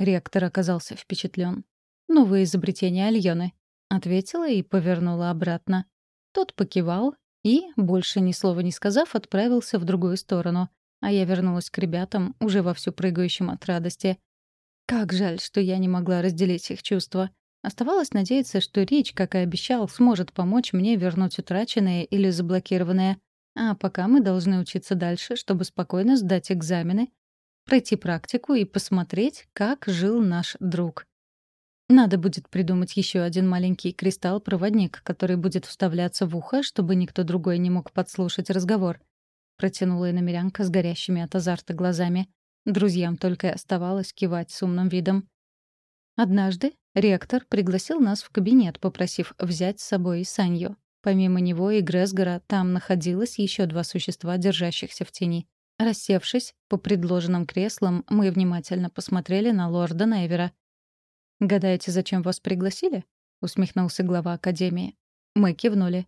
Ректор оказался впечатлен. «Новое изобретение Альоны», — ответила и повернула обратно. Тот покивал и, больше ни слова не сказав, отправился в другую сторону, а я вернулась к ребятам, уже вовсю прыгающим от радости. Как жаль, что я не могла разделить их чувства. Оставалось надеяться, что Рич, как и обещал, сможет помочь мне вернуть утраченное или заблокированное. А пока мы должны учиться дальше, чтобы спокойно сдать экзамены, пройти практику и посмотреть, как жил наш друг. Надо будет придумать еще один маленький кристалл-проводник, который будет вставляться в ухо, чтобы никто другой не мог подслушать разговор. Протянула иномерянка с горящими от азарта глазами. Друзьям только оставалось кивать с умным видом. Однажды ректор пригласил нас в кабинет, попросив взять с собой Санью. Помимо него и Гресгора там находилось еще два существа, держащихся в тени. Рассевшись по предложенным креслам, мы внимательно посмотрели на лорда Невера. «Гадаете, зачем вас пригласили?» — усмехнулся глава Академии. Мы кивнули.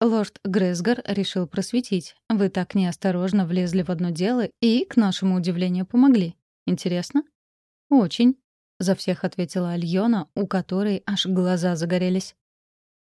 Лорд Гресгар решил просветить. Вы так неосторожно влезли в одно дело и, к нашему удивлению, помогли. Интересно? Очень. За всех ответила Альона, у которой аж глаза загорелись.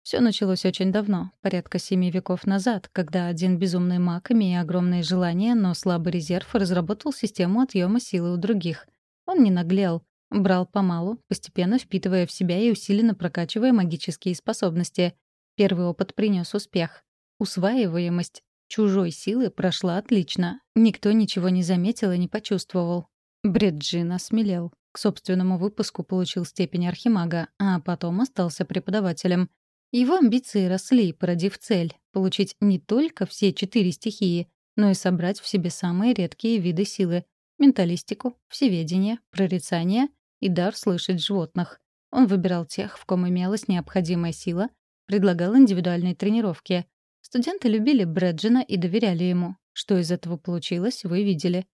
Все началось очень давно, порядка семи веков назад, когда один безумный маг, имея огромные желания, но слабый резерв, разработал систему отъема силы у других. Он не наглел, брал помалу, постепенно впитывая в себя и усиленно прокачивая магические способности — Первый опыт принес успех. Усваиваемость чужой силы прошла отлично. Никто ничего не заметил и не почувствовал. Бреджин осмелел. К собственному выпуску получил степень архимага, а потом остался преподавателем. Его амбиции росли, породив цель — получить не только все четыре стихии, но и собрать в себе самые редкие виды силы — менталистику, всеведение, прорицание и дар слышать животных. Он выбирал тех, в ком имелась необходимая сила, предлагал индивидуальные тренировки. Студенты любили Брэджина и доверяли ему. Что из этого получилось, вы видели.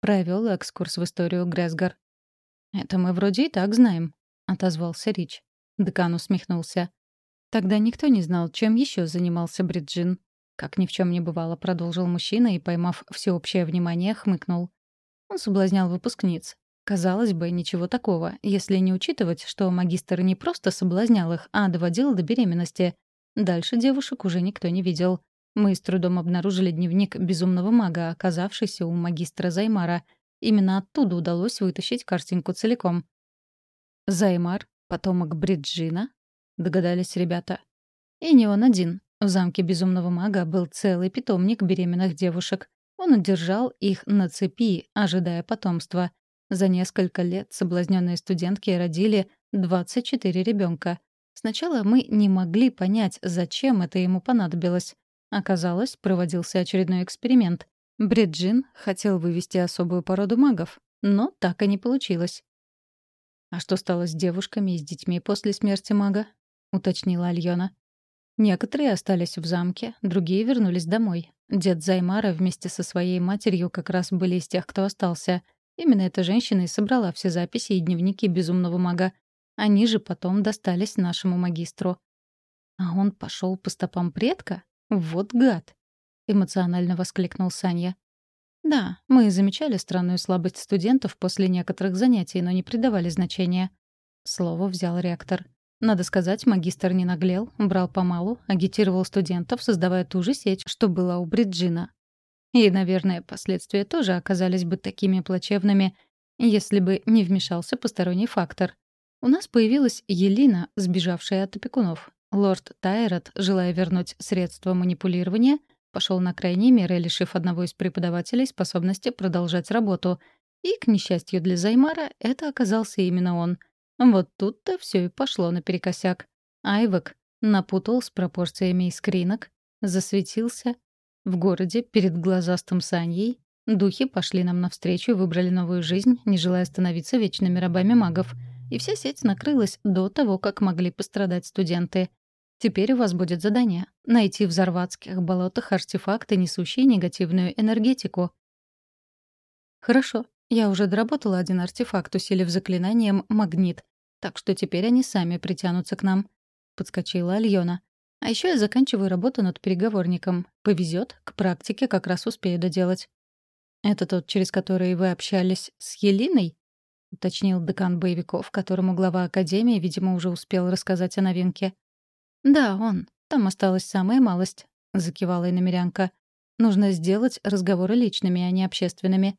Провел экскурс в историю Гресгар. «Это мы вроде и так знаем», — отозвался Рич. Декан усмехнулся. Тогда никто не знал, чем еще занимался Бриджин. Как ни в чем не бывало, продолжил мужчина и, поймав всеобщее внимание, хмыкнул. Он соблазнял выпускниц. Казалось бы, ничего такого, если не учитывать, что магистр не просто соблазнял их, а доводил до беременности. Дальше девушек уже никто не видел. Мы с трудом обнаружили дневник безумного мага, оказавшийся у магистра Займара. Именно оттуда удалось вытащить картинку целиком. «Займар, потомок Бриджина?» — догадались ребята. И не он один. В замке безумного мага был целый питомник беременных девушек. Он удержал их на цепи, ожидая потомства — за несколько лет соблазненные студентки родили 24 ребенка. Сначала мы не могли понять, зачем это ему понадобилось. Оказалось, проводился очередной эксперимент. Бриджин хотел вывести особую породу магов, но так и не получилось. «А что стало с девушками и с детьми после смерти мага?» — уточнила Альона. Некоторые остались в замке, другие вернулись домой. Дед Займара вместе со своей матерью как раз были из тех, кто остался — Именно эта женщина и собрала все записи и дневники безумного мага. Они же потом достались нашему магистру. А он пошел по стопам предка? Вот гад! Эмоционально воскликнул Саня. Да, мы замечали странную слабость студентов после некоторых занятий, но не придавали значения. Слово взял ректор. Надо сказать, магистр не наглел, брал помалу, агитировал студентов, создавая ту же сеть, что была у Бриджина. И, наверное, последствия тоже оказались бы такими плачевными, если бы не вмешался посторонний фактор. У нас появилась Елина, сбежавшая от опекунов. Лорд Тайрот, желая вернуть средства манипулирования, пошел на крайние меры, лишив одного из преподавателей способности продолжать работу. И, к несчастью для Займара, это оказался именно он. Вот тут-то все и пошло наперекосяк. Айвок напутал с пропорциями искринок, засветился в городе, перед глазастым Саньей, духи пошли нам навстречу и выбрали новую жизнь, не желая становиться вечными рабами магов. И вся сеть накрылась до того, как могли пострадать студенты. Теперь у вас будет задание — найти в Зарватских болотах артефакты, несущие негативную энергетику. Хорошо. Я уже доработала один артефакт, усилив заклинанием «Магнит». так что теперь они сами притянутся к нам», — подскочила Альона. «А еще я заканчиваю работу над переговорником. Повезет, к практике как раз успею доделать». «Это тот, через который вы общались с Елиной?» — уточнил декан боевиков, которому глава Академии, видимо, уже успел рассказать о новинке. «Да, он. Там осталась самая малость», — закивала иномерянка. «Нужно сделать разговоры личными, а не общественными».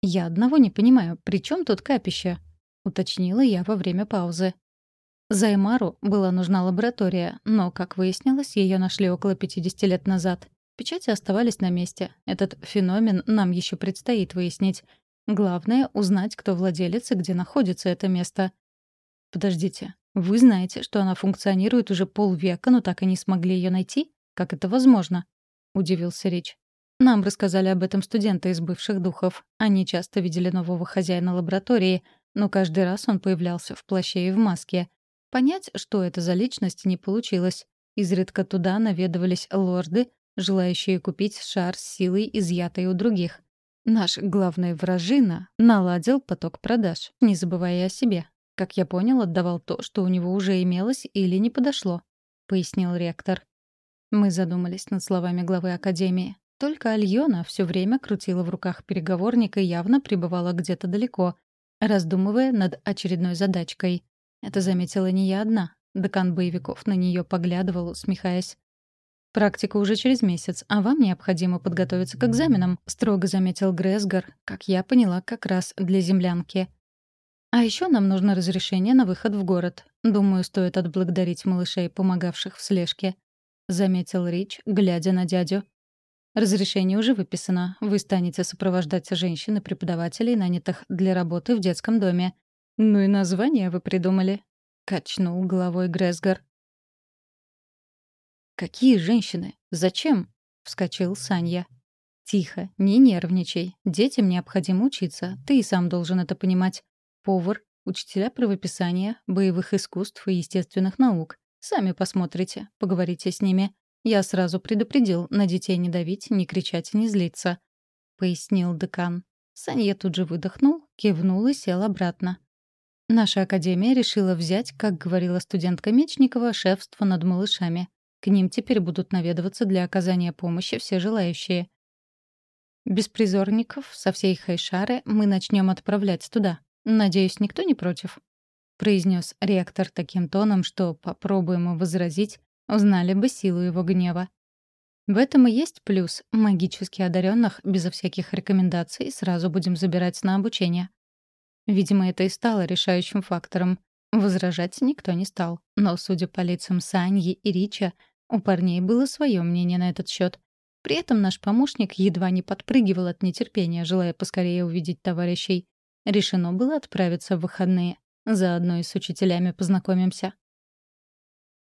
«Я одного не понимаю, при чем тут капище?» — уточнила я во время паузы. Займару была нужна лаборатория, но, как выяснилось, ее нашли около 50 лет назад. Печати оставались на месте. Этот феномен нам еще предстоит выяснить. Главное — узнать, кто владелец и где находится это место. Подождите, вы знаете, что она функционирует уже полвека, но так и не смогли ее найти? Как это возможно? Удивился Рич. Нам рассказали об этом студенты из бывших духов. Они часто видели нового хозяина лаборатории, но каждый раз он появлялся в плаще и в маске. Понять, что это за личность, не получилось. Изредка туда наведывались лорды, желающие купить шар с силой, изъятой у других. Наш главный вражина наладил поток продаж, не забывая о себе. Как я понял, отдавал то, что у него уже имелось или не подошло, — пояснил ректор. Мы задумались над словами главы Академии. Только Альона все время крутила в руках переговорник и явно пребывала где-то далеко, раздумывая над очередной задачкой. Это заметила не я одна. Декан боевиков на нее поглядывал, усмехаясь. «Практика уже через месяц, а вам необходимо подготовиться к экзаменам», — строго заметил Гресгар, как я поняла, как раз для землянки. «А еще нам нужно разрешение на выход в город. Думаю, стоит отблагодарить малышей, помогавших в слежке», — заметил Рич, глядя на дядю. «Разрешение уже выписано. Вы станете сопровождать женщин и преподавателей, нанятых для работы в детском доме. Ну и название вы придумали», — качнул головой Гресгар. «Какие женщины? Зачем?» — вскочил Санья. «Тихо, не нервничай. Детям необходимо учиться. Ты и сам должен это понимать. Повар, учителя правописания, боевых искусств и естественных наук. Сами посмотрите, поговорите с ними. Я сразу предупредил, на детей не давить, не кричать, не злиться», — пояснил декан. Санья тут же выдохнул, кивнул и сел обратно. Наша академия решила взять, как говорила студентка Мечникова, шефство над малышами. К ним теперь будут наведываться для оказания помощи все желающие. Беспризорников со всей Хайшары мы начнем отправлять туда. Надеюсь, никто не против?» — произнес ректор таким тоном, что, попробуем возразить, узнали бы силу его гнева. В этом и есть плюс. Магически одаренных безо всяких рекомендаций сразу будем забирать на обучение. Видимо, это и стало решающим фактором. Возражать никто не стал. Но, судя по лицам Саньи и Рича, у парней было свое мнение на этот счет. При этом наш помощник едва не подпрыгивал от нетерпения, желая поскорее увидеть товарищей. Решено было отправиться в выходные. Заодно и с учителями познакомимся.